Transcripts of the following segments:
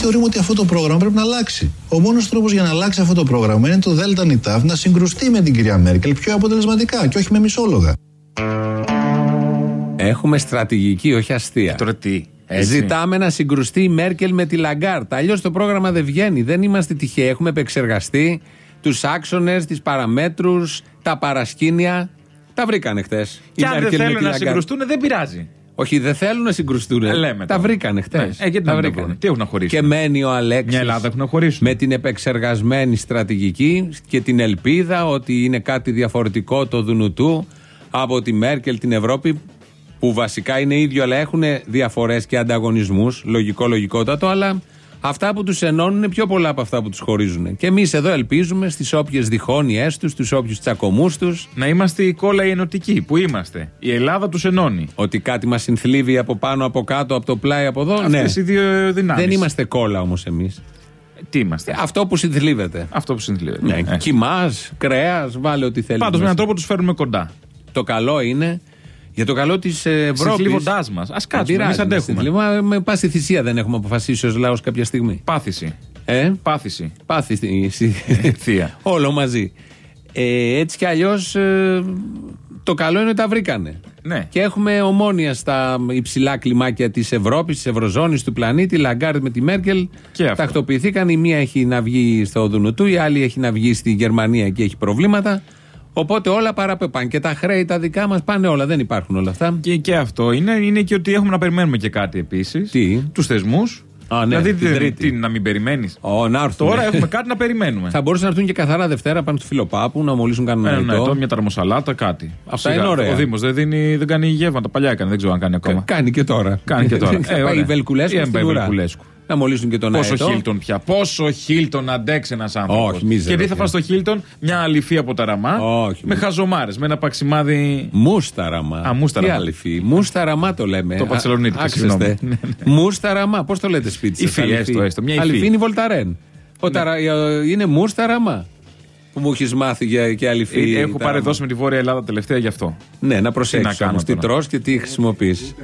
Εμείς θεωρούμε ότι αυτό το πρόγραμμα πρέπει να αλλάξει. Ο μόνος τρόπος για να αλλάξει αυτό το πρόγραμμα είναι το ΔΝΤ να συγκρουστεί με την κυρία Μέρκελ πιο αποτελεσματικά και όχι με μισόλογα. Έχουμε στρατηγική, όχι αστεία. Τώρα τι. Έτσι. Ζητάμε να συγκρουστεί η Μέρκελ με τη Λαγκάρτ. Αλλιώς το πρόγραμμα δεν βγαίνει. Δεν είμαστε τυχαίοι. Έχουμε επεξεργαστεί τους άξονες, τις παραμέτρους, τα παρασκήνια. Τα βρήκανε χτες. Και αν δεν θέλουν να συγκρουστούν, δεν πειράζει. Όχι, δεν θέλουν να συγκρουστούν. Ε, λέμε τα τώρα. βρήκανε χτες. Ναι. Ε, γιατί να τα βρουν. Τι έχουν να χωρίσουν; Και μένει ο Αλέξης. Μια Ελλάδα έχουν να χωρίσουν. Με την επεξεργασμένη στρατηγική και την ελπίδα ότι είναι κάτι διαφορετικό το Δουνουτού από τη Μέρκελ την Ευρώπη που βασικά είναι ίδιο αλλά έχουν διαφορές και ανταγωνισμούς λογικό λογικότατο αλλά αυτά που τους ενώνουν είναι πιο πολλά από αυτά που τους χωρίζουν και εμείς εδώ ελπίζουμε στις όποιες διχόνοιές τους στους όποιους τσακωμούς τους Να είμαστε η κόλλα η ενωτική που είμαστε. Η Ελλάδα τους ενώνει. ότι κάτι μας συνθλίβει από πάνω, από κάτω, από το πλάι, από εδώ ναι. Αυτέ οι δύο δυνάμεις. Δεν είμαστε κόλλα όμως εμείς Τι είμαστε. αυτό που συνθλίβεται Αυτό που συνθλίβεται. ναι. Ε. Κιμάς, κρέας, βάλε ό,τι θέλεις Πάντως με μέσα. έναν τρόπο τους φέρνουμε κοντά. Το καλό είναι για το καλό της Ευρώπης. Συνθλίβοντάς μας. Ας κάτσουμε, εμείς αντέχουμε. Με πάση θυσία δεν έχουμε αποφασίσει ως λαός κάποια στιγμή. Πάθηση. Ε, Πάθηση. πάθηση. Θεία. Όλο μαζί. Ε, έτσι κι αλλιώς το καλό είναι ότι τα βρήκανε. Ναι. Και έχουμε ομόνια στα υψηλά κλιμάκια της Ευρώπης, της Ευρωζώνης, του πλανήτη. Λαγκάρτ με τη Μέρκελ. Και αυτό. Τακτοποιηθήκαν. Η μία έχει να βγει στο ΔΝΤ, η άλλη έχει να βγει στη Γερμανία και έχει προβλήματα. Οπότε όλα παραπεπάνε. Και τα χρέη τα δικά μας πάνε όλα. Δεν υπάρχουν όλα αυτά. Και, και αυτό είναι, είναι και ότι έχουμε να περιμένουμε και κάτι επίσης. Τι; Τους θεσμούς. Α, ναι, δηλαδή την τι, Τρίτη. τι, να μην περιμένεις. Ω, να έρθουν. Τώρα έχουμε κάτι να περιμένουμε. Θα μπορούσαν να έρθουν και καθαρά Δευτέρα πάνω στο φιλοπάπου, να μολύσουν κανένα Ένα νερό. ετό, μια ταρμοσαλάτα, κάτι. Αυτά είναι ωραία. Ο Δήμος δεν, δίνει- δεν κάνει γεύματα. Παλιά έκανε, δεν ξέρω αν κάνει ακόμα. Κάνει και τώρα. Κάνει και τώρα. Θα Ε, πάει ωραία. η Βελκουλέσκου Ή αν στην πάει η ουρά. Βελκουλέσκου. Να μολύσουν και τον Πόσο αετό. Χίλτον πια. Πόσο Χίλτον αντέξει ένας άνθρωπος. Όχι, μίζερο Και τι θα πια. φας στο Χίλτον, μια αληφή από τα ραμά. Όχι, με μη- χαζομάρες, με ένα παξιμάδι. Μούσταραμα. Α, μούσταραμα. Τι άλλη φύ. Μούσταραμα το λέμε. Το Α, Παρσελονίτικο, άξεστε. συγγνώμη. Ναι, Μούσταραμα. Πώς το λέτε σπίτι σας, Υφή, αλοιφή. έστω, έστω, μια υφή. Αλοιφή είναι η Βολταρέν. Ο ταρα- ε, Είναι μούσταραμα. Που μου έχεις μάθει για, και αλοιφή. Ε, Έχω ταραμα. παρεδώσει με τη Βόρεια Ελλάδα τελευταία γι' αυτό. Ναι, να προσέξεις κάνω όμως τι τώρα. τρώ και τι χρησιμοποιείς.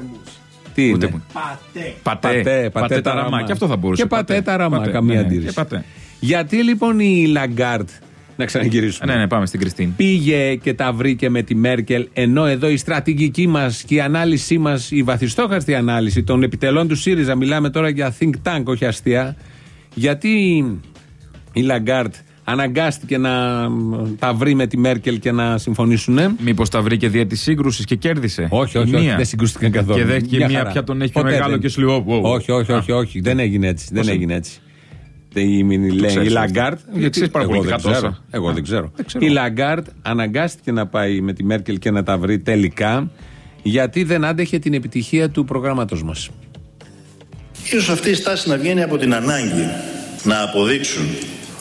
Τι Ούτε είναι; μου. Πατέ, Πατέ, πατέ τα ραμά. Και αυτό θα μπορούσε. Και πατέ τα ραμά, Πατέ, καμία ναι, ναι, αντίρρηση. και πατέ. Γιατί λοιπόν η Λαγκάρντ, να ξαναγυρίσουμε. Ναι, ναι, πάμε στην Κριστίν. Πήγε και τα βρήκε με τη Μέρκελ, ενώ εδώ η στρατηγική μας και η ανάλυση μας, η βαθυστόχαστη ανάλυση των επιτελών του ΣΥΡΙΖΑ, μιλάμε τώρα για think tank, όχι αστεία. Γιατί η Λαγκάρντ αναγκάστηκε να τα βρει με τη Μέρκελ και να συμφωνήσουν. Μήπως τα βρήκε δια της σύγκρουσης και κέρδισε; Όχι, Η όχι, όχι, μία. δεν συγκρούστηκαν καθόλου. Και δέχτηκε Μια μία χαρά. πια τον έχει πιο Ποτέ μεγάλο δεν. και σου λέει, «Ω, ω, ω». Όχι, όχι, όχι, Α. όχι. Δεν έγινε έτσι. Δεν Πώς έγινε; έτσι. Η, η, ξέρεις η αυτό. Λαγκάρντ. Δεν ξέρεις πάρα πολύ εγώ δεν καλά τόσα. ξέρω. Εγώ δεν ξέρω. ξέρω. Η Λαγκάρντ αναγκάστηκε να πάει με τη Μέρκελ και να τα βρει τελικά γιατί δεν άντεχε την επιτυχία του προγράμματος μας. Ίσως αυτή η στάση να βγαίνει από την ανάγκη να αποδείξουν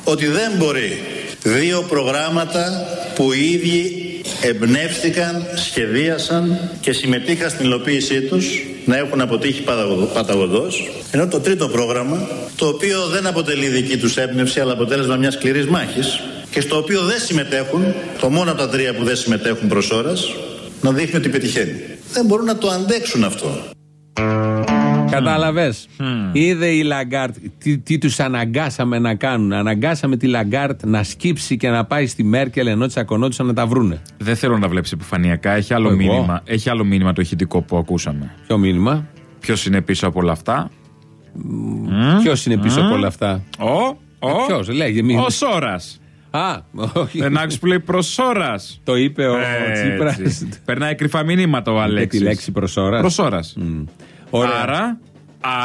ότι δεν μπορεί δύο προγράμματα που οι ίδιοι εμπνεύστηκαν, σχεδίασαν και συμμετείχαν στην υλοποίησή τους να έχουν αποτύχει παταγω- παταγωδός ενώ το τρίτο πρόγραμμα το οποίο δεν αποτελεί δική τους έμπνευση αλλά αποτέλεσμα μιας σκληρής μάχης και στο οποίο δεν συμμετέχουν το μόνο από τα τρία που δεν συμμετέχουν προς ώρας να δείχνει ότι πετυχαίνει. Δεν μπορούν να το αντέξουν αυτό. Κατάλαβες; Είδε η Λαγκάρντ τι, τι τους αναγκάσαμε να κάνουν. Αναγκάσαμε τη Λαγκάρντ να σκύψει και να πάει στη Μέρκελ ενώ τσακωνόντουσαν να τα βρούνε. Δεν θέλω να βλέπεις επιφανειακά. Έχει άλλο, Εγώ; μήνυμα. Έχει άλλο μήνυμα το ηχητικό που ακούσαμε. Ποιο μήνυμα, Ποιος είναι πίσω από όλα αυτά; ποιος είναι πίσω από όλα αυτά; Ο. Ο. Ποιος, λέγε μήνυμα. Ο Σόρα. Α, όχι. Δεν άκουσε που λέει προσώρα. Το είπε ο Τσίπρας. Περνάει κρυφά μηνύματα ο Με Αλέξης. τη λέξη προσώρα. Προσώρα. Ωραία. Άρα.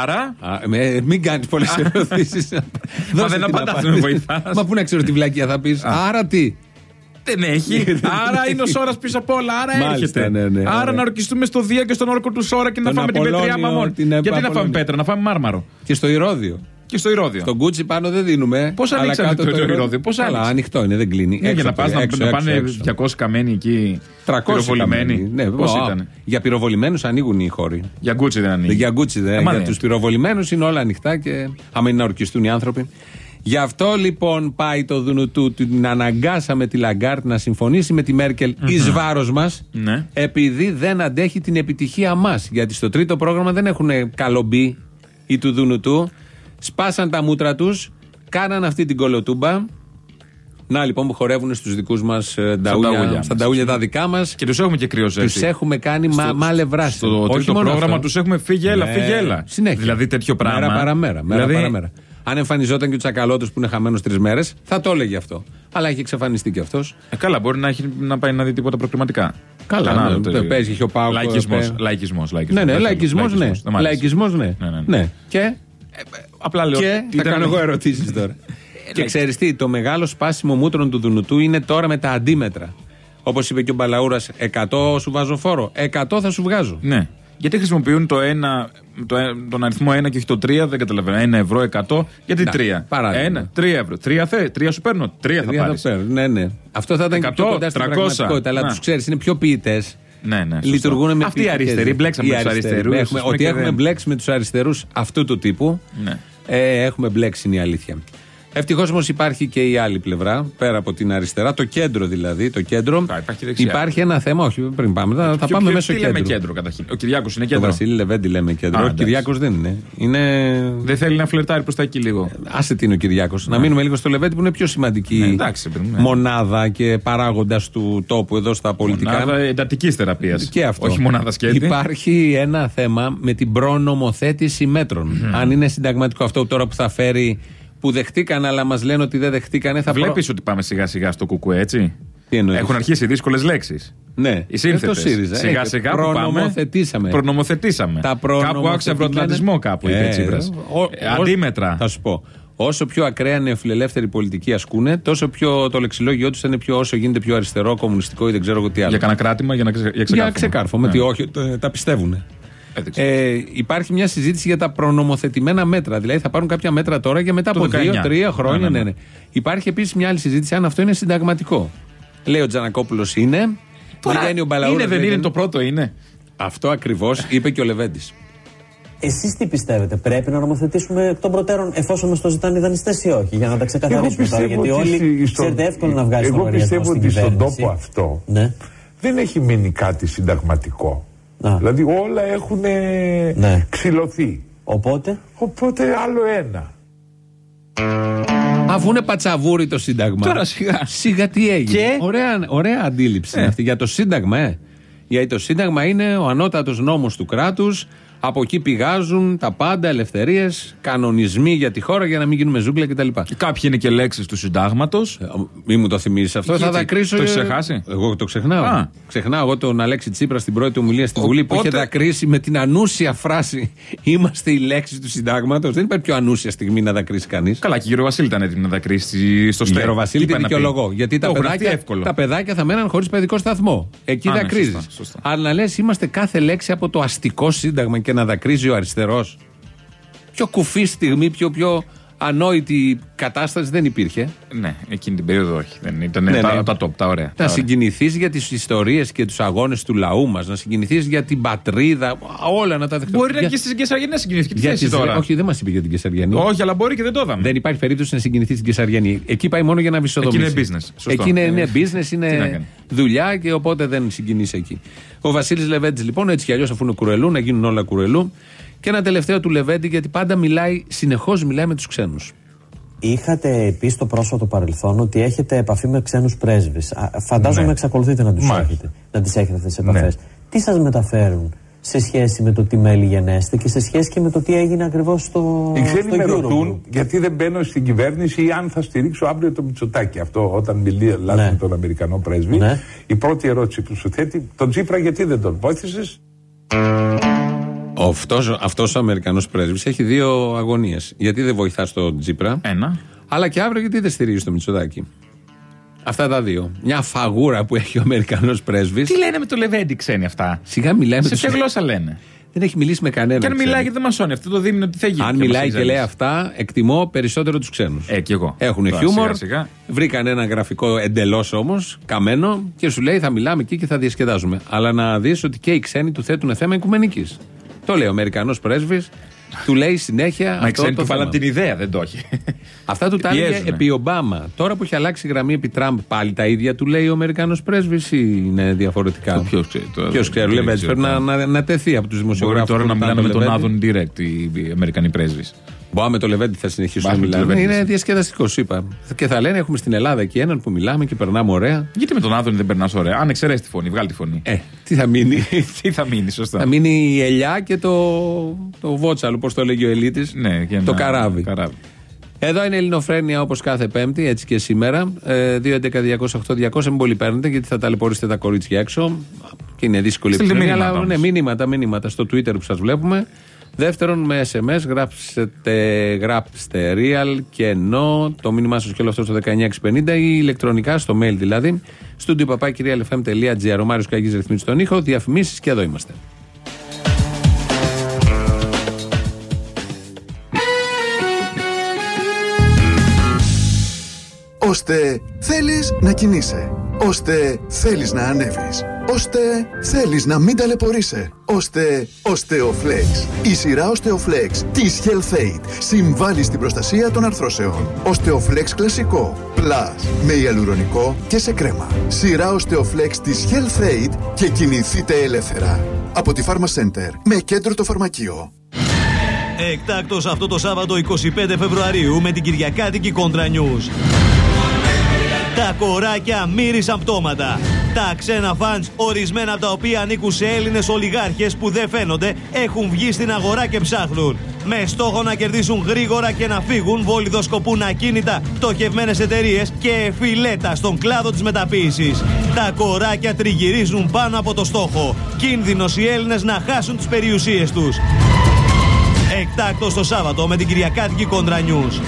Άρα; Α, με- μην κάνεις πολλές ερωτήσεις. Μα δεν απαντάς, δεν με βοηθάς. Μα πού να ξέρω τι βλακία θα πεις. Άρα τι; Δεν έχει. Άρα είναι ο Σόρας πίσω από όλα. Άρα Μάλιστα, έρχεται. ναι, ναι, Άρα ωραία. να ορκιστούμε στο Δία και στον όρκο του Σόρα και να Τον φάμε την Απολώνιο, πετριά μαμών. την Γιατί να φάμε Απολώνιο. πέτρα, να φάμε μάρμαρο. Και στο Ηρόδιο. Και στο Ηρόδιο. Στον Κούτσι πάνω δεν δίνουμε. Πώς αλλά ανοίξανε κάτω το Ηρόδιο, πώς Καλά, άνοιξε. ανοιχτό είναι, δεν κλείνει. Ναι, για Έξω να από πας το- να, έξω, να έξω, πάνε έξω. 200 καμένοι εκεί. 300 πυροβολημένοι. καμένοι. Ναι, Πώς α, ήταν. Για πυροβολημένους ανοίγουν οι χώροι. Για γκούτσι δεν ανοίγει. Για γκούτσι δεν. Ε, μα για ναι. τους πυροβολημένους είναι όλα ανοιχτά και άμα είναι να ορκιστούν οι άνθρωποι. Γι' αυτό λοιπόν πάει το Δουνουτού, την αναγκάσαμε τη Λαγκάρτ να συμφωνήσει με τη Μέρκελ εις βάρος μας, Ναι. επειδή δεν αντέχει την επιτυχία μας. Γιατί στο τρίτο πρόγραμμα δεν έχουν καλομπή ή του Δουνουτού. Σπάσαν τα μούτρα τους, κάναν αυτή την κολοτούμπα. Να λοιπόν που χορεύουν στους δικούς μας νταούλια, ταούλια στα μας. νταούλια τα δικά μας. Και τους έχουμε και κρυοζέσει. Τους έχουμε κάνει μα, μάλε βράση. Στο Όχι τρίτο μόνο πρόγραμμα αυτό. τους έχουμε φύγει, έλα, Ναι, φύγει, έλα. Συνέχεια. Δηλαδή τέτοιο πράγμα. Μέρα παραμέρα. Μέρα Δηλαδή, παραμέρα. Αν εμφανιζόταν και ο Τσακαλώτος που είναι χαμένος τρεις μέρες, θα το έλεγε αυτό. Αλλά έχει εξαφανιστεί και αυτός. Ε, καλά, μπορεί να, έχει, να πάει να δει τίποτα προκριματικά. Καλά, Κανένα ναι, άλλο τέτοιο. παίζει και ο Πάοκ, Λαϊκισμός, ε, λαϊκισμός, λαϊκισμός. Ναι, ναι, Δεν θέλω. λαϊκισμός, ναι. Λαϊκισμός, δεν μ' αρέσει. Λαϊκισμός, ναι. Ναι, ναι, ναι. ναι. Και, Απλά λέω. και θα ήταν- κάνω εγώ ερωτήσεις τώρα. και ξέρεις τι, το μεγάλο σπάσιμο μούτρων του Δουνουτού είναι τώρα με τα αντίμετρα. Όπως είπε και ο Μπαλαούρας, 100 σου βάζω φόρο. 100 θα σου βγάζω. Ναι. Γιατί χρησιμοποιούν το ένα, το, ε- τον αριθμό 1 και όχι το 3, δεν καταλαβαίνω. 1 ευρώ 100, γιατί Να, 3. παράδειγμα. Ένα, 3 ευρώ. 3 θε, 3 σου παίρνω, 3 θα Τρία πάρεις. παίρνουν. Ναι, ναι. Αυτό θα ήταν και 100, πιο κοντά στην 300. πραγματικότητα. Αλλά Να. τους ξέρεις, είναι πιο ποιητές. Ναι, ναι. σωστό. Λειτουργούν με Αυτοί οι ποιητικές. αριστεροί, μπλέξαμε Οι με τους αριστεροί. αριστερούς. Έχουμε- Ότι έχουμε μπλέξει με τους αριστερούς αυτού του τύπου. Ναι. Ε, έχουμε μπλέξει είναι η αλήθεια. Ευτυχώς όμως υπάρχει και η άλλη πλευρά, πέρα από την αριστερά, το κέντρο δηλαδή. Το κέντρο. Α, υπάρχει δεξιά. Υπάρχει ένα θέμα, όχι πριν πάμε, θα, θα Ποιο- πάμε ποιο- μέσω τι κέντρου. λέμε κέντρο καταρχήν; Ο Κυριάκος είναι Το κέντρο. Βασίλη Λεβέντη λέμε κέντρο. Α, ο εντάξει. Κυριάκος δεν είναι. Είναι. Δεν θέλει να φλερτάρει προς τα εκεί λίγο. Άσε τι είναι ο Κυριάκος. Να μείνουμε λίγο στο Λεβέντη που είναι πιο σημαντική Ναι, εντάξει, παιδί μου, ναι. μονάδα και παράγοντας του τόπου εδώ στα πολιτικά. Μονάδα εντατικής θεραπείας. Και αυτό. Όχι μονάδας σκέτη. Υπάρχει ένα θέμα με την προνομοθέτηση μέτρων. Αν είναι συνταγματικό αυτό τώρα που θα φέρει, που δεχτήκαν, αλλά μας λένε ότι δεν δεχτήκανε, θα Βλέπεις ότι πάμε σιγά σιγά στο κουκουέ, έτσι; Τι εννοείς; Έχουν αρχίσει δύσκολες λέξεις. Ναι, Οι σύνθετες. το ΣΥΡΙΖΑ. Σιγά Έχει. σιγά που πάμε. Προνομοθετήσαμε. Προνομοθετήσαμε. Τα Κάπου άκουσα προνομοθετημένα- ευρωατλαντισμό κάπου, είπε Ε, Τσίπρας. ο- Ε, ο- Αντίμετρα. Θα σου πω. Όσο πιο ακραία νεοφιλελεύθερη πολιτική ασκούνε, τόσο πιο το λεξιλόγιο του θα είναι πιο όσο γίνεται πιο αριστερό, κομμουνιστικό ή δεν ξέρω εγώ τι άλλο. Για κανένα κράτημα, για να ξε- για Για ξεκάρφωμα. ξεκάρφωμα. Ναι. Τι όχι, το- τα πιστεύουν. Ε, δεν ξέρω. Ε, υπάρχει μια συζήτηση για τα προνομοθετημένα μέτρα. Δηλαδή θα πάρουν κάποια μέτρα τώρα για μετά Το από 19. δύο-τρία χρόνια. Ναι, Ναι, ναι, ναι. Υπάρχει επίσης μια άλλη συζήτηση αν αυτό είναι συνταγματικό. Λέει ο Τζανακόπουλος είναι. Τώρα, Βγαίνει ο Μπαλαούρας, είναι, δεν λέει, είναι, το πρώτο είναι. Αυτό ακριβώς είπε και ο Λεβέντης. Εσείς τι πιστεύετε, πρέπει να νομοθετήσουμε εκ των προτέρων εφόσον μας το ζητάνε οι δανειστές ή όχι, για να τα ξεκαθαρίσουμε τώρα. Γιατί όλοι στη- στο- ξέρετε εύκολο να βγάζει Εγώ λογαριασμό πιστεύω στην ότι στον κυβέρνηση. τόπο αυτό Ναι. δεν έχει μείνει κάτι συνταγματικό. Α. Δηλαδή όλα έχουν Ναι. ξυλωθεί. Οπότε, Οπότε άλλο ένα. Αφού είναι πατσαβούρι το Σύνταγμα. Τώρα σιγά. Σιγά τι έγινε. Και; Ωραία, ωραία αντίληψη είναι αυτή για το Σύνταγμα, ε. Γιατί το Σύνταγμα είναι ο ανώτατος νόμος του κράτους. Από εκεί πηγάζουν τα πάντα, ελευθερίες, κανονισμοί για τη χώρα για να μην γίνουμε ζούγκλα κτλ. Και Κάποιοι είναι και λέξεις του συντάγματος. Ε, Μη μου το θυμίσεις αυτό, Γιατί, θα δακρύσω. το ε, έχεις ξεχάσει; Εγώ το ξεχνάω. Α. Ξεχνάω εγώ τον Αλέξη Τσίπρας στην πρώτη ομιλία στη Βουλή που είχε Οπότε- δακρύσει με την ανούσια φράση Είμαστε η λέξη του συντάγματος. Δεν υπάρχει πιο ανούσια στιγμή να δακρύσει κανείς. Καλά, και η Γεωργο Βασίλη ήταν έτοιμη να δακρύσει στο στέλ. Γερο Βασίλη Τι τη είπε να πει; δικαιολογώ. Γιατί τα Το έχουν αυτή παιδάκια, εύκολο. τα παιδάκια θα μέναν χωρίς παιδικό σταθμό. Εκεί Α, ναι, δακρύζει. σωστά, σωστά. Αλλά να λες, είμαστε κάθε λέξη από το αστικό σύνταγμα και να δακρύζει ο αριστερός. Πιο κουφή στιγμή, πιο, πιο ανόητη κατάσταση δεν υπήρχε. Ναι, εκείνη την περίοδο όχι. Δεν ήταν Ναι, τα, ναι. τα top, τα ωραία. Να τα ωραία. συγκινηθείς για τις ιστορίες και τους αγώνες του λαού μας, να συγκινηθείς για την πατρίδα, όλα να τα δεχτεί. Μπορεί να και στι Κεσαριανέ να συγκινηθείς. Τι για θέση τις- τώρα. Όχι, δεν μας είπε για την Κεσαριανή. Όχι, αλλά μπορεί και δεν το είδαμε. Δεν υπάρχει περίπτωση να συγκινηθείς στην Κεσαριανή. Εκεί πάει μόνο για να βυσοδομήσει. Εκεί είναι business, σωστό. Εκεί είναι, είναι Ε, business, τι να είναι κάνει. δουλειά και οπότε δεν συγκινείς εκεί. Ο Βασίλης Λεβέντης λοιπόν, έτσι κι αλλιώς αφού είναι κουρελού, να γίνουν όλα κουρελού. Και ένα τελευταίο του Λεβέντη, γιατί πάντα μιλάει, συνεχώς μιλάει με τους ξένους. είχατε πει στο πρόσφατο παρελθόν ότι έχετε επαφή με ξένους πρέσβεις. Φαντάζομαι Ναι. εξακολουθείτε να τους Μάλιστα. έχετε, να τις έχετε αυτέ τι επαφές. Ναι. Τι σας μεταφέρουν σε σχέση με το τι μέλη γενέστε και σε σχέση και με το τι έγινε ακριβώς στο, Οι ξένοι στο με Eurogroup; ρωτούν γιατί δεν μπαίνω στην κυβέρνηση ή αν θα στηρίξω αύριο το Μητσοτάκι. Αυτό όταν μιλεί Ναι. με τον Αμερικανό πρέσβη. Ναι. Η πρώτη ερώτηση που σου θέτει, τον Τσίπρα γιατί δεν τον βοήθησε. Αυτός, αυτός ο Αμερικανός πρέσβης έχει δύο αγωνίες. Γιατί δεν βοηθά τον Τζίπρα, Ένα. αλλά και αύριο γιατί δεν στηρίζει το Μητσοτάκι. Αυτά τα δύο. Μια φαγούρα που έχει ο Αμερικανός πρέσβης. Τι λένε με το Λεβέντι ξένοι αυτά; Σιγά μιλάει με Σε τους... ποια γλώσσα λένε. Δεν έχει μιλήσει με κανέναν. Και αν ξένο. μιλάει και δεν μασώνει αυτό το δίμηνο, τι θα γίνει. Αν θα μιλάει μας και λέει ξέρεις. αυτά, εκτιμώ περισσότερο τους ξένους. Ε, κι εγώ. Έχουν Τώρα, χιούμορ. σιγά, σιγά. Βρήκαν ένα γραφικό εντελώς όμως, καμένο, και σου λέει θα μιλάμε εκεί και θα διασκεδάζουμε. Αλλά να δεις ότι και οι ξένοι του θέτουν θέμα οικουμενικής. Το λέει ο Αμερικανός πρέσβης, του λέει συνέχεια. Μα οι αυτό ξένοι το του βάλαν θέμα. την ιδέα, δεν το έχει. Αυτά του τα έλεγε Πιέζουνε. επί Ομπάμα. Τώρα που έχει αλλάξει η γραμμή επί Τραμπ, πάλι τα ίδια του λέει ο Αμερικανός πρέσβης ή είναι διαφορετικά; Ποιος ξέρει τώρα, Ποιος δεν- ξέρει, δεν Λεβέντη. ξέρω Πρέπει να, τώρα. να, να τεθεί από τους Μπορεί δημοσιογράφους. τώρα που να ρωτάνε μιλάνε με το τον Λεβέντη. Άδων direct οι οι Αμερικανοί πρέσβεις. Μπα με το Λεβέντι θα συνεχίσουν να Μπα με το μιλάνε. Λεβέντι, Είναι εσύ. διασκεδαστικός, σου είπα. Και θα λένε έχουμε στην Ελλάδα εκεί έναν που μιλάμε και περνάμε ωραία. Γιατί με τον Άδωνη δεν περνάς ωραία; Αν εξαιρέσεις τη φωνή, βγάλει τη φωνή. Ε, τι θα μείνει; Τι θα μείνει, σωστά. θα μείνει η ελιά και το, το βότσαλο, πώ το λέγει ο Ελίτης. Ναι, και το ένα- καράβι. καράβι. Εδώ είναι η Ελληνοφρένεια όπως κάθε Πέμπτη, έτσι και σήμερα. Ε, 2.11.208.200 μην πολύ παίρνετε γιατί θα ταλαιπωρήσετε τα κορίτσια έξω. Και είναι δύσκολη Στείλτε επικοινωνία. μήνυματα Αλλά ναι, όμως. μηνύματα, μηνύματα στο Twitter που σας βλέπουμε. Δεύτερον, με SMS γράψτε, γράψτε real και no το μήνυμά σας και όλο αυτό στο 19650 ή ηλεκτρονικά στο mail δηλαδή. Studio papakirialfm.gr. Ο Μάριος Καγή ρυθμίζει τον ήχο. Διαφημίσεις και εδώ είμαστε. ώστε θέλεις να κινείσαι, ώστε θέλεις να ανέβεις, ώστε θέλεις να μην ταλαιπωρείσαι, ώστε Osteoflex. Η σειρά Osteoflex της Health Aid συμβάλλει στην προστασία των αρθρώσεων. Osteoflex κλασικό, plus με ιαλουρονικό και σε κρέμα. Σειρά Osteoflex της Health Aid και κινηθείτε ελεύθερα. Από τη Pharma Center με κέντρο το φαρμακείο. Εκτάκτος αυτό το Σάββατο 25 Φεβρουαρίου με την Κυριακάτικη Κόντρα News. Τα κοράκια μύρισαν πτώματα. Τα ξένα φανς, ορισμένα από τα οποία ανήκουν σε Έλληνες ολιγάρχες που δεν φαίνονται, έχουν βγει στην αγορά και ψάχνουν. Με στόχο να κερδίσουν γρήγορα και να φύγουν, βολιδοσκοπούν ακίνητα, πτωχευμένες εταιρείες και φιλέτα στον κλάδο της μεταποίησης. Τα κοράκια τριγυρίζουν πάνω από το στόχο. Κίνδυνος οι Έλληνες να χάσουν τις περιουσίες τους. Εκτάκτος το Σάββατο με την Κυριακάτικη Κόντρα News.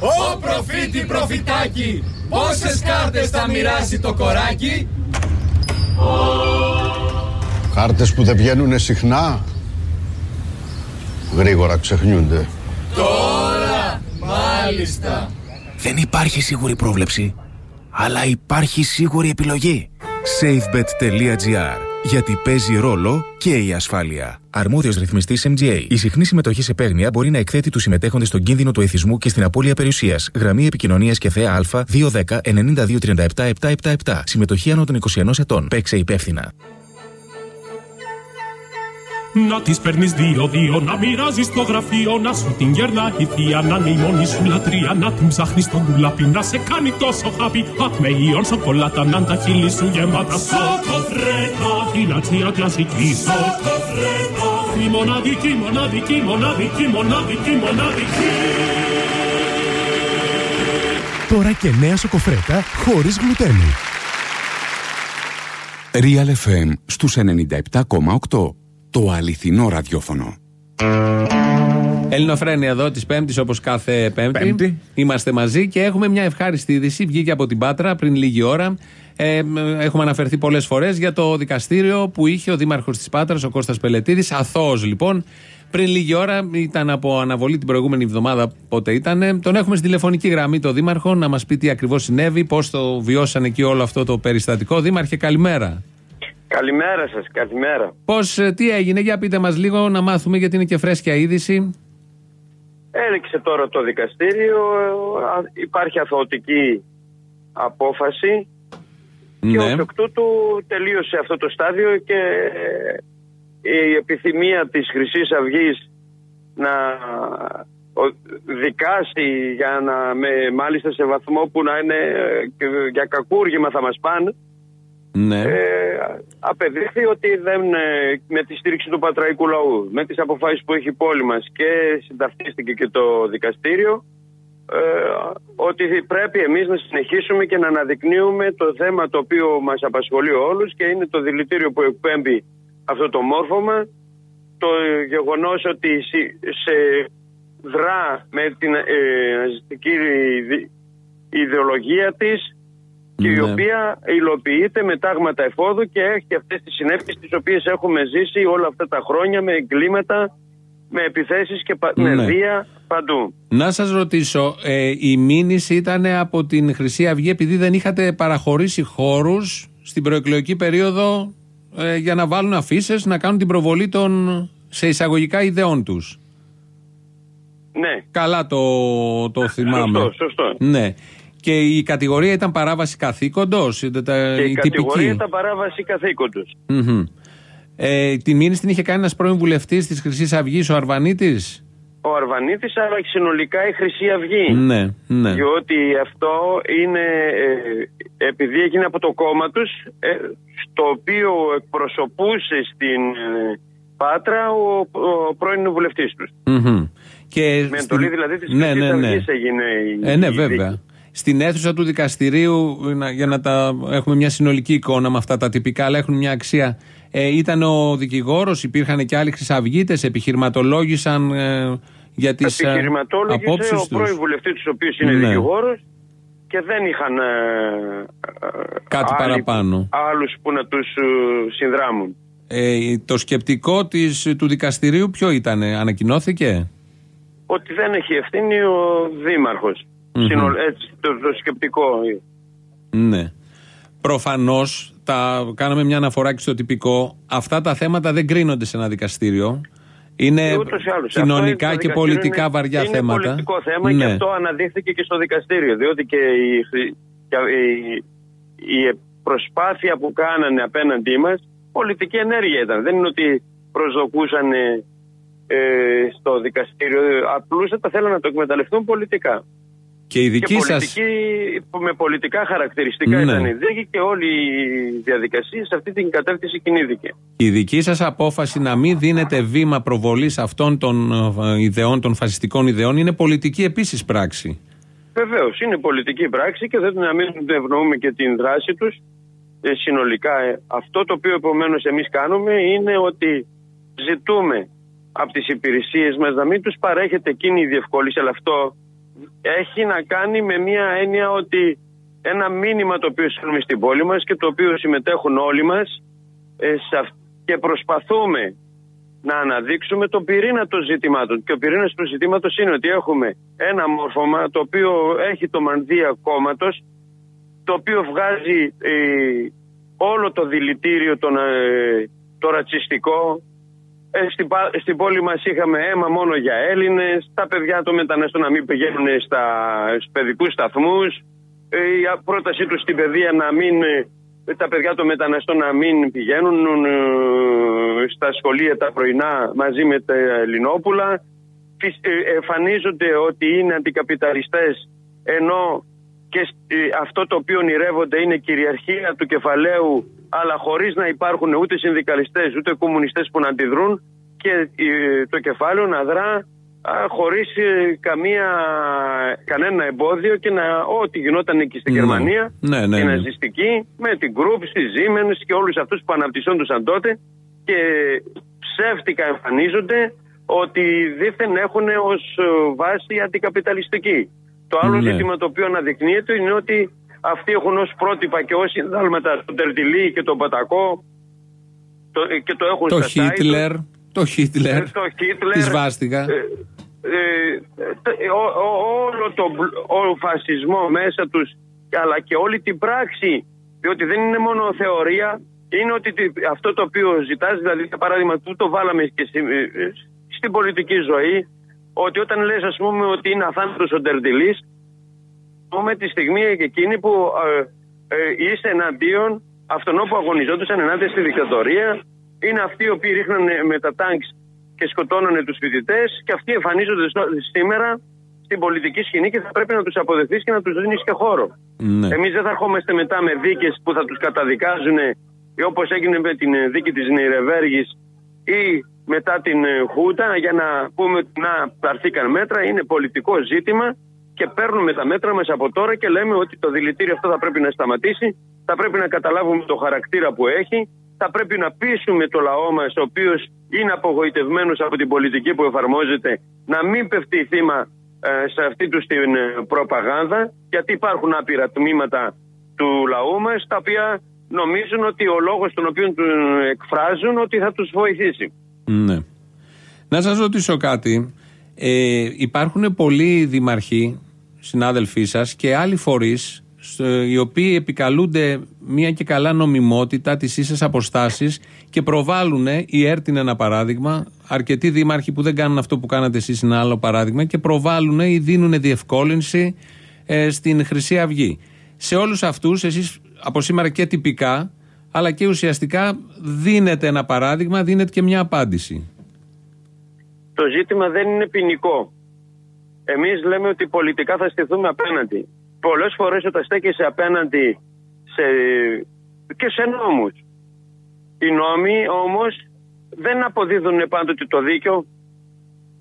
Ω προφήτη προφητάκι, πόσες κάρτες θα μοιράσει το κοράκι; Κάρτες που δεν βγαίνουν συχνά Γρήγορα ξεχνιούνται Τώρα, μάλιστα. Δεν υπάρχει σίγουρη πρόβλεψη, αλλά υπάρχει σίγουρη επιλογή. SafeBet.gr Γιατί παίζει ρόλο και η ασφάλεια. Αρμόδιος ρυθμιστής MGA. Η συχνή συμμετοχή σε παίγνια μπορεί να εκθέτει τους συμμετέχοντες στον κίνδυνο του εθισμού και στην απώλεια περιουσίας. Γραμμή επικοινωνίας και θέα Α 210 9237 777. Συμμετοχή άνω των 21 ετών. Παίξε υπεύθυνα. Να τις παίρνεις δύο-δύο, να μοιράζεις το γραφείο, να σου την γερνάει η θεία, να είναι η μόνη σου λατρεία, να την ψάχνεις στον ντουλάπι, να σε κάνει τόσο χάπι. Αχ, με ιόν σοκολάτα, να τα χείλη σου γεμάτα. Σοκοφρέτα, την ατσία κλασική. Σοκοφρέτα, η μοναδική, μοναδική, μοναδική, μοναδική, μοναδική. Τώρα και νέα σοκοφρέτα χωρίς γλουτένη. Real FM στους 97,8. Το αληθινό ραδιόφωνο. Ελληνοφρένια εδώ της Πέμπτης, όπως κάθε Πέμπτη. Πέμπτη. Είμαστε μαζί και έχουμε μια ευχάριστη είδηση. Βγήκε από την Πάτρα πριν λίγη ώρα. Ε, μ, έχουμε αναφερθεί πολλές φορές για το δικαστήριο που είχε ο Δήμαρχος της Πάτρας, ο Κώστας Πελετήδη. Αθώος λοιπόν. Πριν λίγη ώρα ήταν από αναβολή την προηγούμενη εβδομάδα, πότε ήταν. Τον έχουμε στη τηλεφωνική γραμμή το Δήμαρχο να μας πει τι ακριβώς συνέβη, πώς το βιώσαν εκεί όλο αυτό το περιστατικό. Δήμαρχε, καλημέρα. Καλημέρα σας, καλημέρα. Πώς, τι έγινε, για πείτε μας λίγο να μάθουμε, γιατί είναι και φρέσκια είδηση. Έληξε τώρα το δικαστήριο, α, υπάρχει αθωωτική απόφαση και ως εκ τούτου τελείωσε αυτό το στάδιο και ε, η επιθυμία της χρυσής αυγής να ο- δικάσει για να με, μάλιστα σε βαθμό που να είναι ε, και για κακούργημα θα μας πάνε Ναι. ε, απεδείχθη ότι δεν, ε, με τη στήριξη του πατραϊκού λαού, με τις αποφάσεις που έχει η πόλη μας και συνταυτίστηκε και το δικαστήριο, ε, ότι πρέπει εμείς να συνεχίσουμε και να αναδεικνύουμε το θέμα το οποίο μας απασχολεί όλους και είναι το δηλητήριο που εκπέμπει αυτό το μόρφωμα, το γεγονός ότι σε- σε δρά με την ε, ναζιστική ιδε- ιδεολογία της και η Ναι. οποία υλοποιείται με τάγματα εφόδου και έχει αυτές τις συνέπειες τις οποίες έχουμε ζήσει όλα αυτά τα χρόνια με εγκλήματα, με επιθέσεις και πα- με Ναι. βία παντού. Να σας ρωτήσω, ε, η μήνυση ήταν από την Χρυσή Αυγή επειδή δεν είχατε παραχωρήσει χώρους στην προεκλογική περίοδο ε, για να βάλουν αφήσεις να κάνουν την προβολή των σε εισαγωγικά ιδεών τους. Ναι. Καλά το, το θυμάμαι. Σωστό, σωστό. Ναι. Και η κατηγορία ήταν παράβαση καθήκοντος. Και η κατηγορία ήταν παράβαση καθήκοντος. Ε, τη μήνυση την είχε κάνει ένας πρώην βουλευτής της Χρυσής Αυγής, ο Αρβανίτης; ο Αρβανίτης αλλά και συνολικά η Χρυσή Αυγή. Ναι, ναι. Διότι αυτό είναι ε, επειδή έγινε από το κόμμα τους ε, στο οποίο εκπροσωπούσε στην ε, Πάτρα ο, ο πρώην βουλευτής τους. Μμμ. Και Με στην- εντολή δηλαδή της ναι, Χρυσής ναι, ναι. Αυγής έγινε η, Ε, ναι, η βέβαια. δίκη. Στην αίθουσα του δικαστηρίου, να- για να τα έχουμε μια συνολική εικόνα με αυτά τα τυπικά, αλλά έχουν μια αξία. Ε, ήταν ο δικηγόρος, υπήρχαν και άλλοι χρυσαυγίτες, επιχειρηματολόγησαν ε, για τις Επιχειρηματόλογησε απόψεις ο τους. πρώην βουλευτής τους ο οποίος είναι Ναι. δικηγόρος και δεν είχαν ε, ε, Κάτι άλλοι- παραπάνω. άλλους που να τους ε, συνδράμουν. Ε, το σκεπτικό της, του δικαστηρίου ποιο ήταν, ανακοινώθηκε; Ότι δεν έχει ευθύνη ο δήμαρχος. Μμμ. Συνολ- έτσι, το, το σκεπτικό. Ναι. Προφανώς, κάναμε μια αναφορά και στο τυπικό. Αυτά τα θέματα δεν κρίνονται σε ένα δικαστήριο. Είναι Ούτως ή άλλως. κοινωνικά Αυτό και στο πολιτικά δικαστήριο βαριά είναι, θέματα. Είναι πολιτικό θέμα Ναι. και αυτό αναδείχθηκε και στο δικαστήριο. Διότι και η, χρη- και η, η προσπάθεια που κάνανε απέναντί μας πολιτική ενέργεια ήταν. Δεν είναι ότι προσδοκούσαν ε, ε, στο δικαστήριο. Απλούστατα θέλαν να το εκμεταλλευτούν πολιτικά. Και η δική και σας πολιτική, με πολιτικά χαρακτηριστικά Ναι. ήταν η δίκη και όλη η διαδικασία σε αυτή την κατεύθυνση κινήθηκε. Η δική σας απόφαση να μην δίνετε βήμα προβολής αυτών των ε, ιδεών, των φασιστικών ιδεών, είναι πολιτική επίσης πράξη; Βεβαίως, είναι πολιτική πράξη και δεν να μην ευνοούμε και την δράση τους συνολικά. Ε, αυτό το οποίο επομένως εμείς κάνουμε είναι ότι ζητούμε από τις υπηρεσίες μας να μην τους παρέχεται εκείνη η διευκόλυνση, αλλά αυτό έχει να κάνει με μια έννοια ότι ένα μήνυμα το οποίο στέλνουμε στην πόλη μας και το οποίο συμμετέχουν όλοι μας ε, σε αυ- και προσπαθούμε να αναδείξουμε τον πυρήνα των ζητημάτων. Και ο πυρήνας του ζητήματος είναι ότι έχουμε ένα μόρφωμα το οποίο έχει το μανδύα κόμματος το οποίο βγάζει ε, όλο το δηλητήριο τον, ε, το ρατσιστικό ε, στην, πα- στην πόλη μας είχαμε αίμα μόνο για Έλληνες, τα παιδιά των μεταναστών να μην πηγαίνουν στα, στους παιδικούς σταθμούς, ε, η α- πρότασή τους στην παιδεία να μην, ε, τα παιδιά των μεταναστών να μην πηγαίνουν ε, στα σχολεία τα πρωινά μαζί με τα Ελληνόπουλα. Φυσ- ε, εμφανίζονται ότι είναι αντικαπιταλιστές ενώ και σ- ε, αυτό το οποίο ονειρεύονται είναι κυριαρχία του κεφαλαίου αλλά χωρίς να υπάρχουν ούτε συνδικαλιστές ούτε κομμουνιστές που να αντιδρούν και ε, το κεφάλαιο να δρά α, χωρίς ε, καμία, κανένα εμπόδιο και να ό,τι γινόταν εκεί στην Ναι. Γερμανία Ναι, ναι, η ναι. ναζιστική με την Group, στη Siemens και όλους αυτούς που αναπτυσσόντουσαν τότε και ψεύτικα εμφανίζονται ότι δήθεν έχουν ως ε, βάση αντικαπιταλιστική. Το άλλο Ναι. ζήτημα το οποίο αναδεικνύεται είναι ότι αυτοί έχουν ως πρότυπα και ως συνδάλματα τον Τερτιλί και τον Πατακό το, και το έχουν Το στα site τους. Χίτλερ, το Χίτλερ, Ε, το Χίτλερ, τη σβάστηκα. ε, ε, ε, ο- ο- όλο το μπλ- ο φασισμό μέσα τους αλλά και όλη την πράξη διότι δεν είναι μόνο θεωρία είναι ότι τι- αυτό το οποίο ζητάς δηλαδή για παράδειγμα που το βάλαμε και στη- ε, στην πολιτική ζωή ότι όταν λες ας πούμε ότι είναι αθάνατος ο Ντερντιλής πούμε τη στιγμή εκείνη που ε, ε, είσαι εναντίον αυτών που αγωνιζόντουσαν ενάντια στη δικτατορία είναι αυτοί οι οποίοι ρίχνανε με τα τάγκς και σκοτώνανε τους φοιτητές και αυτοί εμφανίζονται στο- σήμερα στην πολιτική σκηνή και θα πρέπει να τους αποδεχθείς και να τους δίνεις και χώρο. Ναι. Εμείς δεν θα ερχόμαστε μετά με δίκες που θα τους καταδικάζουν ή όπως έγινε με την ε, δίκη της Νιρεβέργης ή μετά την ε, Χούτα για να πούμε ότι να πάρθηκαν μέτρα. Είναι πολιτικό ζήτημα και παίρνουμε τα μέτρα μας από τώρα και λέμε ότι το δηλητήριο αυτό θα πρέπει να σταματήσει, θα πρέπει να καταλάβουμε το χαρακτήρα που έχει, θα πρέπει να πείσουμε το λαό μας ο οποίος είναι απογοητευμένος από την πολιτική που εφαρμόζεται να μην πεφτεί θύμα ε, σε αυτή τους την ε, προπαγάνδα γιατί υπάρχουν άπειρα τμήματα του λαού μας τα οποία νομίζουν ότι ο λόγος τον οποίο του εκφράζουν ότι θα τους βοηθήσει. Ναι. Να σας ρωτήσω κάτι. Ε, υπάρχουν πολλοί δημαρχοί, συνάδελφοί σας και άλλοι φορείς σ- οι οποίοι επικαλούνται μία και καλά νομιμότητα τις ίσες αποστάσεις και προβάλλουν, η ΕΡΤ είναι ένα παράδειγμα, αρκετοί δήμαρχοι που δεν κάνουν αυτό που κάνατε εσείς είναι άλλο παράδειγμα και προβάλλουν ή δίνουν διευκόλυνση ε, στην Χρυσή Αυγή. Σε όλους αυτούς εσείς από σήμερα και τυπικά αλλά και ουσιαστικά δίνετε ένα παράδειγμα, δίνετε και μια απάντηση. το ζήτημα δεν είναι ποινικό. Εμείς λέμε ότι πολιτικά θα στηθούμε απέναντι. Πολλές φορές όταν στέκεσαι απέναντι σε, και σε νόμους. Οι νόμοι όμως δεν αποδίδουν πάντοτε το δίκιο.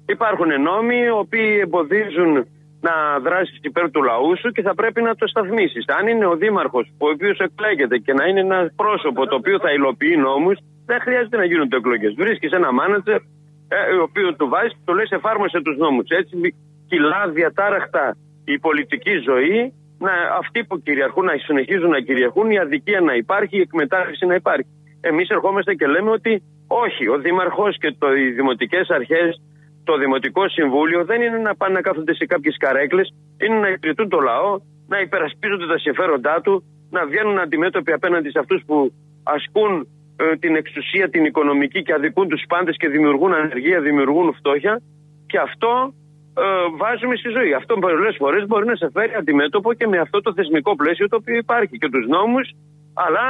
Υπάρχουν νόμοι οι οποίοι εμποδίζουν να δράσεις υπέρ του λαού σου και θα πρέπει να το σταθμίσεις. Αν είναι ο Δήμαρχος, ο οποίος εκλέγεται και να είναι ένα πρόσωπο το οποίο θα υλοποιεί νόμους, δεν χρειάζεται να γίνονται εκλογές. Βρίσκεις ένα μάνατζερ, ε, ο οποίος του βάζει και του λες εφάρμοσε τους νόμους. Έτσι κυλά διατάραχτα η πολιτική ζωή, να, αυτοί που κυριαρχούν να συνεχίζουν να κυριαρχούν, η αδικία να υπάρχει, η εκμετάλλευση να υπάρχει. Εμείς ερχόμαστε και λέμε ότι όχι, ο Δήμαρχος και το, οι δημοτικές αρχές, το Δημοτικό Συμβούλιο δεν είναι να πάνε να κάθονται σε κάποιες καρέκλες, είναι να υπηρετούν το λαό, να υπερασπίζονται τα συμφέροντά του, να βγαίνουν αντιμέτωποι απέναντι σε αυτούς που ασκούν ε, την εξουσία την οικονομική και αδικούν τους πάντες και δημιουργούν ανεργία, δημιουργούν φτώχεια. Και αυτό ε, βάζουμε στη ζωή. Αυτό πολλές φορές μπορεί να σε φέρει αντιμέτωπο και με αυτό το θεσμικό πλαίσιο το οποίο υπάρχει και τους νόμους, αλλά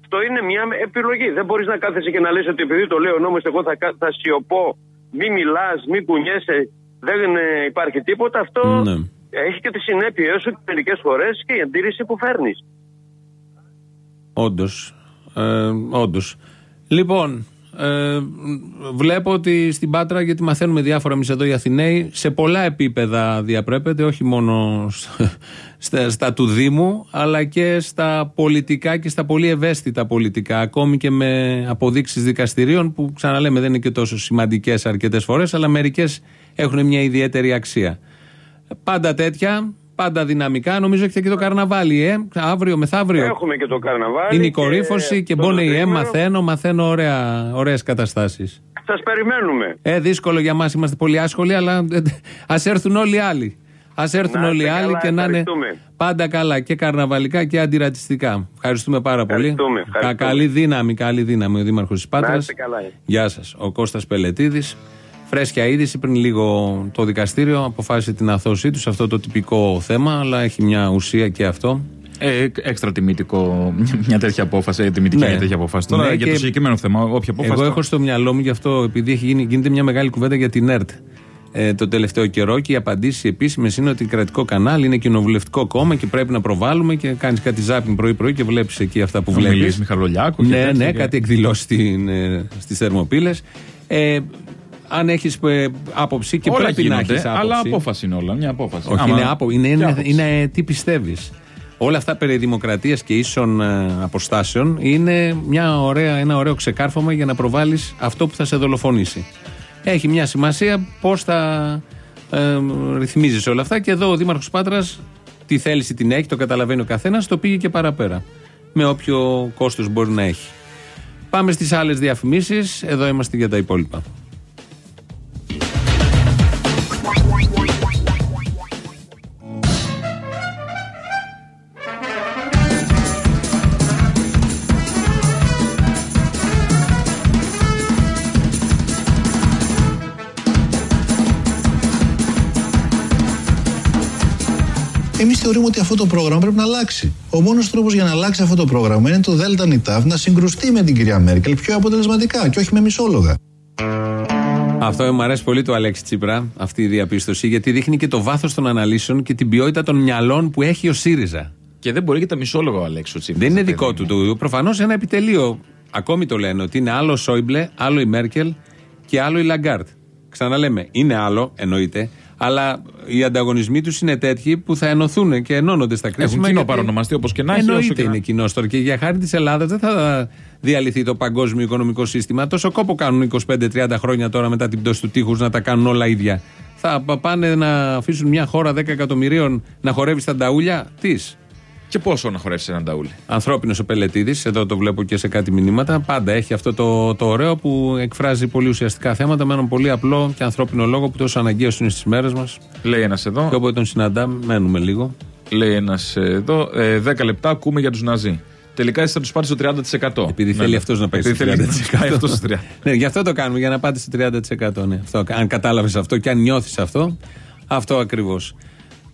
αυτό είναι μια επιλογή. Δεν μπορείς να κάθεσαι και να λες ότι επειδή το λέω νόμος, εγώ θα, θα σιωπώ, μη μιλάς, μη κουνιέσαι, δεν ε, υπάρχει τίποτα. Αυτό Ναι. έχει και τις συνέπειές σου μερικές φορές και η αντίρρηση που φέρνεις. Όντως. Ε, όντως. Λοιπόν, ε, βλέπω ότι στην Πάτρα, γιατί μαθαίνουμε διάφορα εμείς εδώ οι Αθηναίοι, σε πολλά επίπεδα διαπρέπεται, όχι μόνο στα, στα του Δήμου, αλλά και στα πολιτικά και στα πολύ ευαίσθητα πολιτικά. Ακόμη και με αποδείξεις δικαστηρίων που ξαναλέμε δεν είναι και τόσο σημαντικές αρκετές φορές, αλλά μερικές έχουν μια ιδιαίτερη αξία. Πάντα τέτοια, πάντα δυναμικά. Νομίζω έχετε και το καρναβάλι, ε. Αύριο, μεθαύριο. Έχουμε και το καρναβάλι. Είναι η κορύφωση και το μπώνε η ε, τρίμηνο. μαθαίνω, μαθαίνω ωραία, ωραίες καταστάσεις. Σας περιμένουμε. Ε, δύσκολο για μας, είμαστε πολύ άσχολοι, αλλά ε, ας έρθουν όλοι οι άλλοι. Ας έρθουν Να όλοι οι είστε άλλοι καλά, και να είναι ευχαριστούμε. πάντα καλά και καρναβαλικά και αντιρατσιστικά. Ευχαριστούμε πάρα πολύ. Ευχαριστούμε, Κα- ευχαριστούμε. Καλή δύναμη, καλή δύναμη ο Δήμαρχος της Να Πάτρας. είστε καλά. Γεια σας. Ο Κώστας Πελετίδης. Φρέσκια είδηση πριν λίγο το δικαστήριο αποφάσισε την αθώωσή τους σε αυτό το τυπικό θέμα, αλλά έχει μια ουσία και αυτό. Ε, έξτρα τιμητικό, μια τέτοια απόφαση, ε, τιμητική Ναι. μια τέτοια απόφαση. Τώρα Ναι, για και το συγκεκριμένο θέμα, όποια απόφαση. Εγώ έχω στο μυαλό μου γι' αυτό, επειδή έχει γίνει, γίνεται μια μεγάλη κουβέντα για την ΕΡΤ ε, το τελευταίο καιρό και οι απαντήσεις επίσημες είναι ότι κρατικό κανάλι είναι κοινοβουλευτικό κόμμα και πρέπει να προβάλλουμε και κάνεις κάτι ζάπινγκ πρωί-πρωί και βλέπεις εκεί αυτά που βλέπεις. Ομιλίες Μιχαλολιάκου και Ναι, τέτοια ναι, και- κάτι εκδηλώσει ε, στις Θερμοπύλες. Ε, αν έχεις άποψη και Όλα πρέπει να γίνονται, έχει άποψη. Αλλά απόφαση είναι όλα. Μια απόφαση. Όχι, Άμα- είναι, άπο, είναι, και είναι, άποψη. είναι τι πιστεύεις. Όλα αυτά περί δημοκρατίας και ίσων ε, αποστάσεων είναι μια ωραία, ένα ωραίο ξεκάρφωμα για να προβάλλεις αυτό που θα σε δολοφονήσει. Έχει μια σημασία πώς θα ε, ρυθμίζεις όλα αυτά και εδώ ο Δήμαρχος Πάτρας τη θέληση την έχει, το καταλαβαίνει ο καθένας, το πήγε και παραπέρα. Με όποιο κόστος μπορεί να έχει. Πάμε στις άλλες διαφημίσεις, εδώ είμαστε για τα υπόλοιπα. Θεωρούμε ότι αυτό το πρόγραμμα πρέπει να αλλάξει. Ο μόνος τρόπος για να αλλάξει αυτό το πρόγραμμα είναι το ΔΝΤ να συγκρουστεί με την κυρία Μέρκελ πιο αποτελεσματικά και όχι με μισόλογα. Αυτό μου αρέσει πολύ του Αλέξη Τσίπρα, αυτή η διαπίστωση, γιατί δείχνει και το βάθος των αναλύσεων και την ποιότητα των μυαλών που έχει ο ΣΥΡΙΖΑ. Και δεν μπορεί και τα μισόλογα ο Αλέξης Τσίπρας. Δεν είναι δικό του. του Προφανώς ένα επιτελείο. Ακόμη το λένε ότι είναι άλλο ο Σόιμπλε, άλλο η Μέρκελ και άλλο η Λαγκάρντ. Ξαναλέμε, είναι άλλο, εννοείται, αλλά οι ανταγωνισμοί τους είναι τέτοιοι που θα ενωθούν και ενώνονται στα κρίσιμα. Έχουν κοινό γιατί- παρονομαστή όπως και να έχει. όσο Εννοείται και να- είναι κοινό τώρα. Και για χάρη της Ελλάδας δεν θα διαλυθεί το παγκόσμιο οικονομικό σύστημα. Τόσο κόπο κάνουν 25-30 χρόνια τώρα μετά την πτώση του τείχους να τα κάνουν όλα ίδια. Θα πα- πάνε να αφήσουν μια χώρα 10 εκατομμυρίων να χορεύει στα νταούλια της. Και πόσο να χορεύσει έναν ταούλι; Ανθρώπινος ο Πελετήδης, εδώ το βλέπω και σε κάτι μηνύματα. Πάντα έχει αυτό το, το ωραίο που εκφράζει πολύ ουσιαστικά θέματα με έναν πολύ απλό και ανθρώπινο λόγο που τόσο αναγκαίος είναι στις μέρες μας. Λέει ένας εδώ. Και όποτε τον συναντάμε, μένουμε λίγο. Λέει ένας εδώ. Ε, 10 λεπτά ακούμε για τους Ναζί. Τελικά εσύ θα τους πάρεις στο 30%. Επειδή θέλει αυτός να πάει στο Επειδή θέλει 30%. να πάει αυτός στο 30%. ναι, γι' αυτό το κάνουμε, για να πάτε στο 30%. Ναι. Αυτό, αν κατάλαβες αυτό και αν νιώθεις αυτό, αυτό ακριβώς.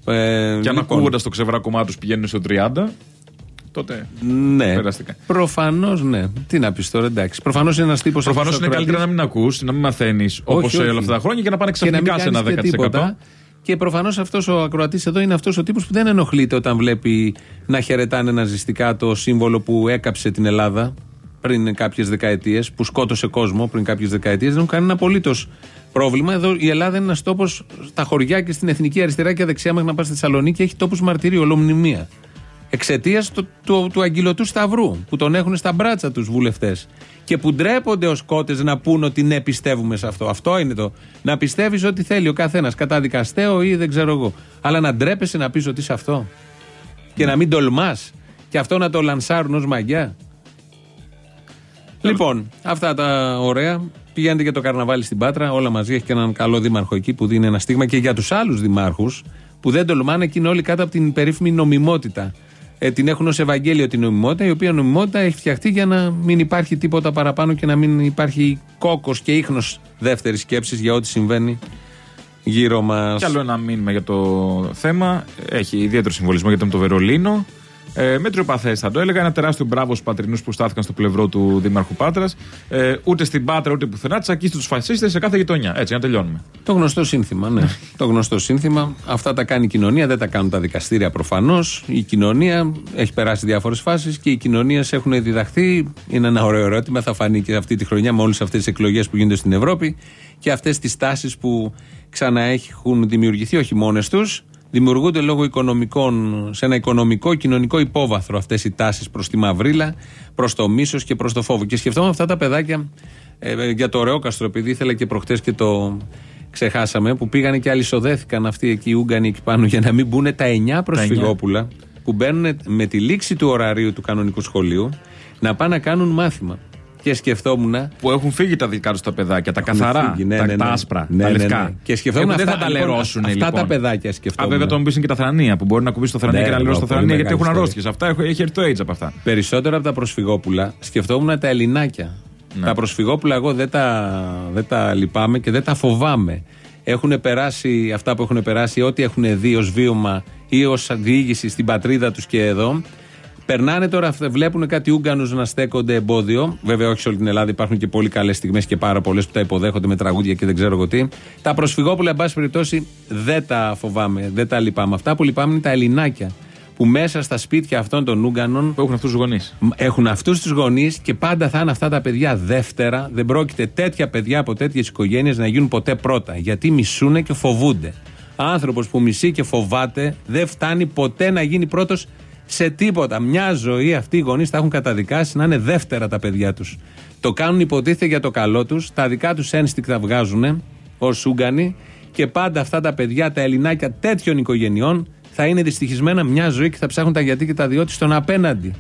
Ε, Και αν λοιπόν, ακούγοντα το ξεβράκωμά τους πηγαίνουν στο 30%. τότε. Ναι. Περαστικά. Προφανώς ναι. Τι να πεις τώρα, εντάξει. Προφανώς είναι ένας τύπος. Προφανώς είναι καλύτερα να μην ακούς, να μην μαθαίνεις όπως όχι. όλα αυτά τα χρόνια και να πάνε Και να μην ξαφνικά σε ένα κάνεις και 10%. τίποτα. Και προφανώς αυτός ο ακροατής εδώ είναι αυτός ο τύπος που δεν ενοχλείται όταν βλέπει να χαιρετάνε ναζιστικά το σύμβολο που έκαψε την Ελλάδα πριν κάποιες δεκαετίες, που σκότωσε κόσμο πριν κάποιες δεκαετίες. Δεν έχουν κανένα απολύτως πρόβλημα. Εδώ η Ελλάδα είναι ένας τόπος στα χωριά και στην εθνική αριστερά και δεξιά μέχρι να πας στη Θεσσαλονίκη έχει τόπους μαρτυρίου, ολομνημία. Εξαιτίας του, του, του αγγυλωτού Σταυρού που τον έχουν στα μπράτσα τους βουλευτές. Και που ντρέπονται ως κότες να πούν ότι ναι, πιστεύουμε σε αυτό. Αυτό είναι το. Να πιστεύεις ό,τι θέλει ο καθένας. Καταδικαστέο ή δεν ξέρω εγώ. Αλλά να ντρέπεσαι να πεις ότι είσαι αυτό. Και να μην τολμάς. Και αυτό να το λανσάρουν ως μαγιά. Λοιπόν, αυτά τα ωραία. Πηγαίνετε για το καρναβάλι στην Πάτρα, όλα μαζί. Έχει και έναν καλό δήμαρχο εκεί που δίνει ένα στίγμα και για τους άλλους δημάρχους που δεν τολμάνε και είναι όλοι κάτω από την περίφημη νομιμότητα. Ε, την έχουν ως Ευαγγέλιο την νομιμότητα, η οποία νομιμότητα έχει φτιαχτεί για να μην υπάρχει τίποτα παραπάνω και να μην υπάρχει κόκος και ίχνος δεύτερης σκέψης για ό,τι συμβαίνει γύρω μας. Κι άλλο ένα μήνυμα για το θέμα. Έχει ιδιαίτερο συμβολισμό γιατί με το Βερολίνο. Ε, Μέτριοπαθέ θα το έλεγα. Ένα τεράστιο μπράβο στους πατρινούς που στάθηκαν στο πλευρό του Δήμαρχου Πάτρας. Ε, ούτε στην Πάτρα ούτε πουθενά. Τσακίστε τους φασίστες σε κάθε γειτονιά. Έτσι, να τελειώνουμε. Το γνωστό σύνθημα, ναι. το γνωστό σύνθημα. Αυτά τα κάνει η κοινωνία, δεν τα κάνουν τα δικαστήρια προφανώς. Η κοινωνία έχει περάσει διάφορες φάσεις και οι κοινωνίες έχουν διδαχθεί. Είναι ένα ωραίο ερώτημα, θα φανεί και αυτή τη χρονιά με όλε αυτές τις εκλογές που γίνονται στην Ευρώπη και αυτές τις τάσεις που ξαναέχουν δημιουργηθεί, όχι μόνες τους. Δημιουργούνται λόγω οικονομικών, σε ένα οικονομικό κοινωνικό υπόβαθρο αυτές οι τάσεις προς τη μαυρίλα, προς το μίσος και προς το φόβο. Και σκεφτόμουν αυτά τα παιδάκια ε, για το ωραίο επειδή ήθελα και προχτές και το ξεχάσαμε, που πήγανε και αλυσοδέθηκαν αυτοί εκεί οι Ούγγανοι εκεί πάνω για να μην μπουν τα 9 προσφυγόπουλα που μπαίνουν με τη λήξη του ωραρίου του κανονικού σχολείου να πάνε να κάνουν μάθημα. Και σκεφτόμουν. Που έχουν φύγει τα δικά τους τα παιδάκια, τα καθαρά, φύγει, ναι, τα, ναι, ναι. τα άσπρα, Ναι, τα ναι, λευκά. ναι. Και σκεφτόμουν Ε, δεν θα αυτά, τα λοιπόν, λερώσουν. αυτά λοιπόν. τα παιδάκια Α, σκεφτόμουν. βέβαια, το μου πείσουν και τα θρανία που μπορεί να κουμπίσει το θρανία Ναι, και να λερώσει το πολύ θρανία γιατί μεγάλη έχουν ιστορία. αρρώστιες. Αυτά έχει έχει έρθει το AIDS από αυτά. Περισσότερο από τα προσφυγόπουλα σκεφτόμουν τα Ελληνάκια. Ναι. Τα προσφυγόπουλα εγώ δεν τα, δεν τα λυπάμαι και δεν τα φοβάμαι. Έχουν περάσει αυτά που έχουν περάσει, ό,τι έχουν δει ως βίωμα ή ως διήγηση στην πατρίδα τους και εδώ. Περνάνε τώρα, βλέπουν κάτι Ούγγανους να στέκονται εμπόδιο. Βέβαια, όχι σε όλη την Ελλάδα, υπάρχουν και πολύ καλές στιγμές και πάρα πολλές που τα υποδέχονται με τραγούδια και δεν ξέρω εγώ τι. Τα προσφυγόπουλα, εν πάση περιπτώσει, δεν τα φοβάμαι, δεν τα λυπάμαι. Αυτά που λυπάμαι είναι τα Ελληνάκια. Που μέσα στα σπίτια αυτών των Ούγγανων. Που έχουν αυτούς τους γονείς. Έχουν αυτούς τους γονείς και πάντα θα είναι αυτά τα παιδιά δεύτερα. Δεν πρόκειται τέτοια παιδιά από τέτοιες οικογένειες να γίνουν ποτέ πρώτα. Γιατί μισούνε και φοβούνται. Άνθρωπος που μισεί και φοβάται δεν φτάνει ποτέ να γίνει πρώτος σε τίποτα. Μια ζωή αυτοί οι γονείς τα έχουν καταδικάσει να είναι δεύτερα τα παιδιά τους. Το κάνουν υποτίθεται για το καλό τους. Τα δικά τους ένστικτα βγάζουν ως Ούγγανοι και πάντα αυτά τα παιδιά, τα Ελληνάκια τέτοιων οικογενειών θα είναι δυστυχισμένα μια ζωή και θα ψάχνουν τα γιατί και τα διότι στον απέναντι.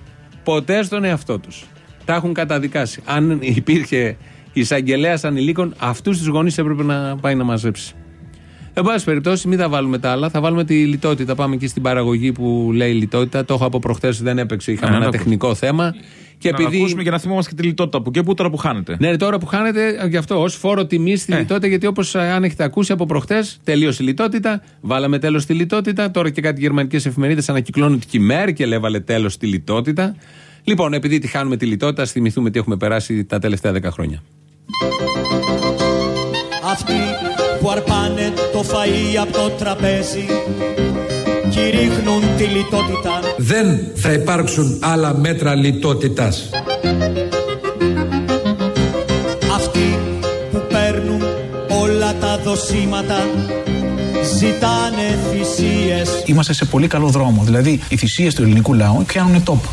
Ποτέ στον εαυτό τους. Τα έχουν καταδικάσει. Αν υπήρχε εισαγγελέας ανηλίκων, αυτούς τους γονείς έπρεπε να πάει να μαζέψει. Εν πάση περιπτώσει, μην τα βάλουμε τα άλλα. Θα βάλουμε τη λιτότητα. Πάμε εκεί στην παραγωγή που λέει λιτότητα. Το έχω από προχθές, δεν έπαιξε. Είχαμε Ναι, ένα να το τεχνικό θέμα. Και να επειδή... ακούσουμε και να θυμόμαστε και τη λιτότητα που και που τώρα που χάνετε. Ναι, τώρα που χάνετε, γι' αυτό ως φόρο τιμή στη λιτότητα, γιατί όπως αν έχετε ακούσει από προχτέ, τελείωσε η λιτότητα. Βάλαμε τέλος στη λιτότητα. Τώρα και κάτι γερμανικές εφημερίδες ανακυκλώνουν ότι και η Μέρκελ έβαλε τέλος στη λιτότητα. Λοιπόν, επειδή τη χάνουμε τη λιτότητα, ας θυμηθούμε τι έχουμε περάσει τα τελευταία 10 χρόνια. Αυτοί που αρπάνε το φαΐ από το τραπέζι κηρύχνουν τη λιτότητα Δεν θα υπάρξουν άλλα μέτρα λιτότητας. Αυτοί που παίρνουν όλα τα δοσήματα ζητάνε θυσίες Είμαστε σε πολύ καλό δρόμο. Δηλαδή, οι θυσίες του ελληνικού λαού πιάνουν τόπο.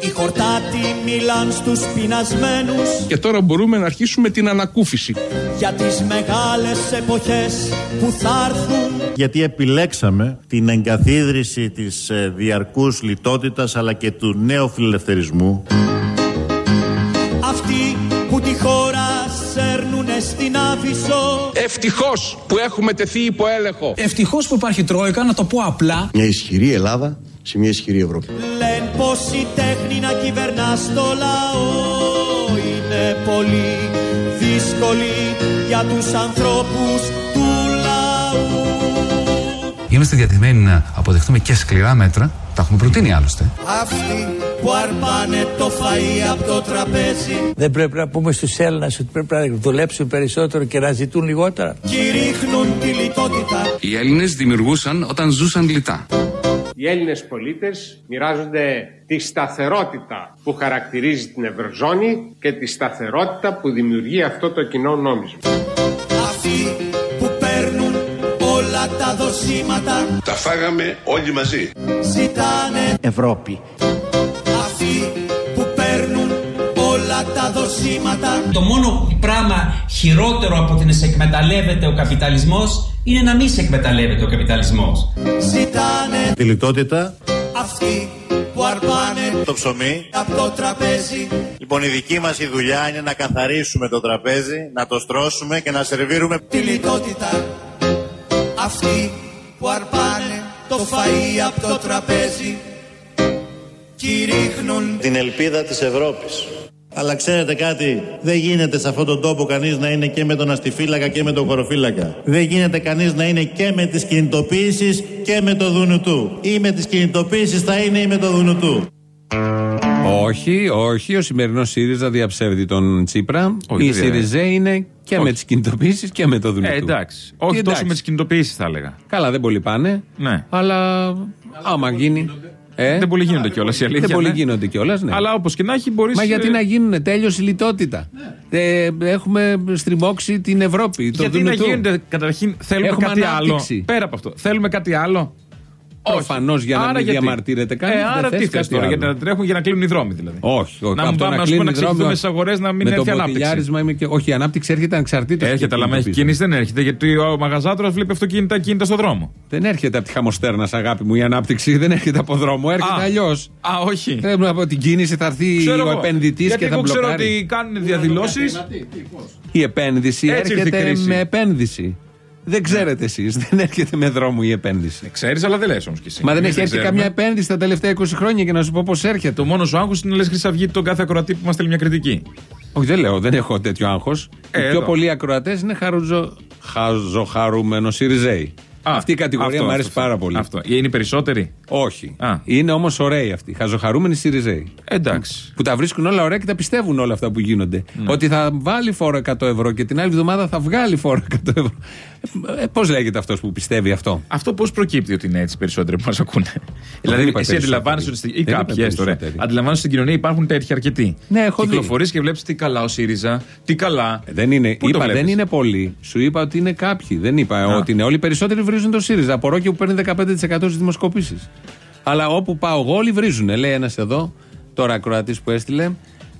Οι χορτάτοι μιλάν στους πεινασμένους Και τώρα μπορούμε να αρχίσουμε την ανακούφιση. για τις μεγάλες εποχές που θα έρθουν Γιατί επιλέξαμε την εγκαθίδρυση της ε, διαρκούς λιτότητας αλλά και του νέου φιλελευθερισμού. Αυτοί που τη χώρα σέρνουνε στην Άβυσσο Ευτυχώς που έχουμε τεθεί υπό έλεγχο. Ευτυχώς που υπάρχει Τρόικα, να το πω απλά. Μια ισχυρή Ελλάδα σε μια ισχυρή Ευρώπη. Λένε πως η τέχνη να κυβερνάς στο λαό είναι πολύ δύσκολη για τους ανθρώπους του λαού. Είμαστε διατεθειμένοι να αποδεχτούμε και σκληρά μέτρα Τα έχουμε προτείνει άλλωστε. Αυτοί που αρπάνε το φαΐ από το τραπέζι Δεν πρέπει να πούμε στους Έλληνες ότι πρέπει να δουλέψουν περισσότερο και να ζητούν λιγότερα. κηρύχνουν τη λιτότητα Οι Έλληνες δημιουργούσαν όταν ζούσαν λιτά. Οι Έλληνες πολίτες μοιράζονται τη σταθερότητα που χαρακτηρίζει την Ευρωζώνη και τη σταθερότητα που δημιουργεί αυτό το κοινό νόμισμα. Αυτοί που παίρνουν όλα τα δοσήματα Τα φάγαμε όλοι μαζί. ζητάνε Ευρώπη. Αυτοί που παίρνουν όλα τα δοσήματα Το μόνο πράγμα χειρότερο από την να σε εκμεταλλεύεται ο καπιταλισμός είναι να μην σε εκμεταλλεύεται ο καπιταλισμός. ζητάνε Τη λιτότητα, Αυτοί που αρπάνε το ψωμί. από το τραπέζι Λοιπόν, η δική μας η δουλειά είναι να καθαρίσουμε το τραπέζι, να το στρώσουμε και να σερβίρουμε τη λιτότητα Αυτοί που αρπάνε το φαΐ από το τραπέζι κηρύχνουν την ελπίδα της Ευρώπης. Αλλά ξέρετε κάτι, δεν γίνεται σε αυτόν τον τόπο κανείς να είναι και με τον αστιφύλακα και με τον χωροφύλακα. Δεν γίνεται κανείς να είναι και με τις κινητοποίησεις και με το δουνουτού. Ή με τις κινητοποίησεις θα είναι ή με το δουνουτού. Όχι, όχι. Ο σημερινός ΣΥΡΙΖΑ διαψεύδει τον Τσίπρα. Όχι, η δεν ΣΥΡΙΖΑ είναι και με τις κινητοποιήσει και με το δουλειά. Ε, εντάξει. Όχι τόσο με τις κινητοποιήσει, θα έλεγα. Καλά, δεν πολύ πάνε. Ναι. Αλλά άμα γίνει. Ε, Δεν πολύ γίνονται κιόλας η αλήθεια. δεν πολύ ναι. γίνονται κιόλας. Ναι. Αλλά όπως και να έχει, μπορείς. Μα γιατί να γίνουν, τέλειωσε η λιτότητα. Ε, έχουμε στριμώξει την Ευρώπη. Το Γιατί να Δουνουτού. γίνονται, καταρχήν, θέλουμε Έχουμε κάτι ανάπτυξη. άλλο. Πέρα από αυτό. Θέλουμε κάτι άλλο. Προφανώς για να Άρα μην γιατί; διαμαρτύρεται κανείς. Ε, άρα τι θες τώρα, γιατί να τρέχουν για να κλείνουν οι δρόμοι δηλαδή. Όχι, όχι. Να μην Από το πάμε, ας κλείνουν πούμε, να οι δρόμοι, ξεχυθούμε όχι. στι αγορές να μην με έρθει το ανάπτυξη. ποτηλιάρισμα είμαι και... Όχι, η ανάπτυξη έρχεται ανεξαρτήτως. Έρχεται, αλλά με έχει κίνηση δεν έρχεται, γιατί ο μαγαζάτορας βλέπει αυτοκίνητα κίνητα στο δρόμο. Δεν έρχεται από τη χαμοστέρνα, αγάπη μου, η ανάπτυξη. Δεν έρχεται από δρόμο, έρχεται Α. αλλιώς. Α, όχι. Θέλουμε από την κίνηση θα έρθει Ξέρω ο εγώ. επενδυτής Γιατί και θα εγώ ξέρω μπλοκάρει. ότι κάνουν διαδηλώσεις. Η επένδυση Έτσι ήρθε η έρχεται κρίση. με επένδυση. Δεν ξέρετε εσείς, δεν έρχεται με δρόμο η επένδυση. Ξέρεις, αλλά δεν λες όμως κι εσύ. Μα δεν Εμείς έχει έρθει ξέρουμε. καμιά επένδυση τα τελευταία 20 χρόνια για να σου πω πώς έρχεται. Το μόνο σου άγχος είναι να λες Χρυσαυγή τον κάθε ακροατή που μας στέλνει μια κριτική. Όχι, δεν λέω, δεν έχω τέτοιο άγχος. Ε, Οι πιο εδώ. πολλοί ακροατές είναι χαρουζο... χαζοχαρούμενος Σιριζέοι. Αυτή η κατηγορία αυτό, μου αρέσει αυτό, πάρα πολύ. Αυτό. Είναι οι περισσότεροι. Όχι. Α. Είναι όμως ωραίοι αυτοί. Χαζοχαρούμενοι Σιριζέοι. Εντάξει. Που τα βρίσκουν όλα ωραία και τα πιστεύουν όλα αυτά που γίνονται. Ναι. Ότι θα βάλει φόρο 100 ευρώ και την άλλη εβδομάδα θα βγάλει φόρο 100 ευρώ. Ε, Πώς λέγεται αυτός που πιστεύει αυτό; Αυτό πώς προκύπτει ότι είναι έτσι οι περισσότεροι που μας ακούνε; δηλαδή, είπα εσύ περισσότεροι. αντιλαμβάνεσαι ότι. στην- ή Δεν είπα κάποιοι έστω, ρε. περισσότεροι. Αντιλαμβάνεσαι στην κοινωνία υπάρχουν τέτοιοι αρκετοί. Ναι, έχω δει. Κυκλοφορείς και βλέπεις τι καλά ο ΣΥΡΙΖΑ, τι καλά. Ε, Δεν είναι, Πού το είπα, βλέπεις; δεν είναι πολλοί. Σου είπα ότι είναι κάποιοι. Δεν είπα Α. ότι είναι όλοι. Οι περισσότεροι βρίζουν το ΣΥΡΙΖΑ. Απορώ και που παίρνει 15% στις δημοσκοπήσεις. Αλλά όπου πάω εγώ, όλοι βρίζουν. Λέει ένας εδώ, τώρα ακροατής που έστειλε.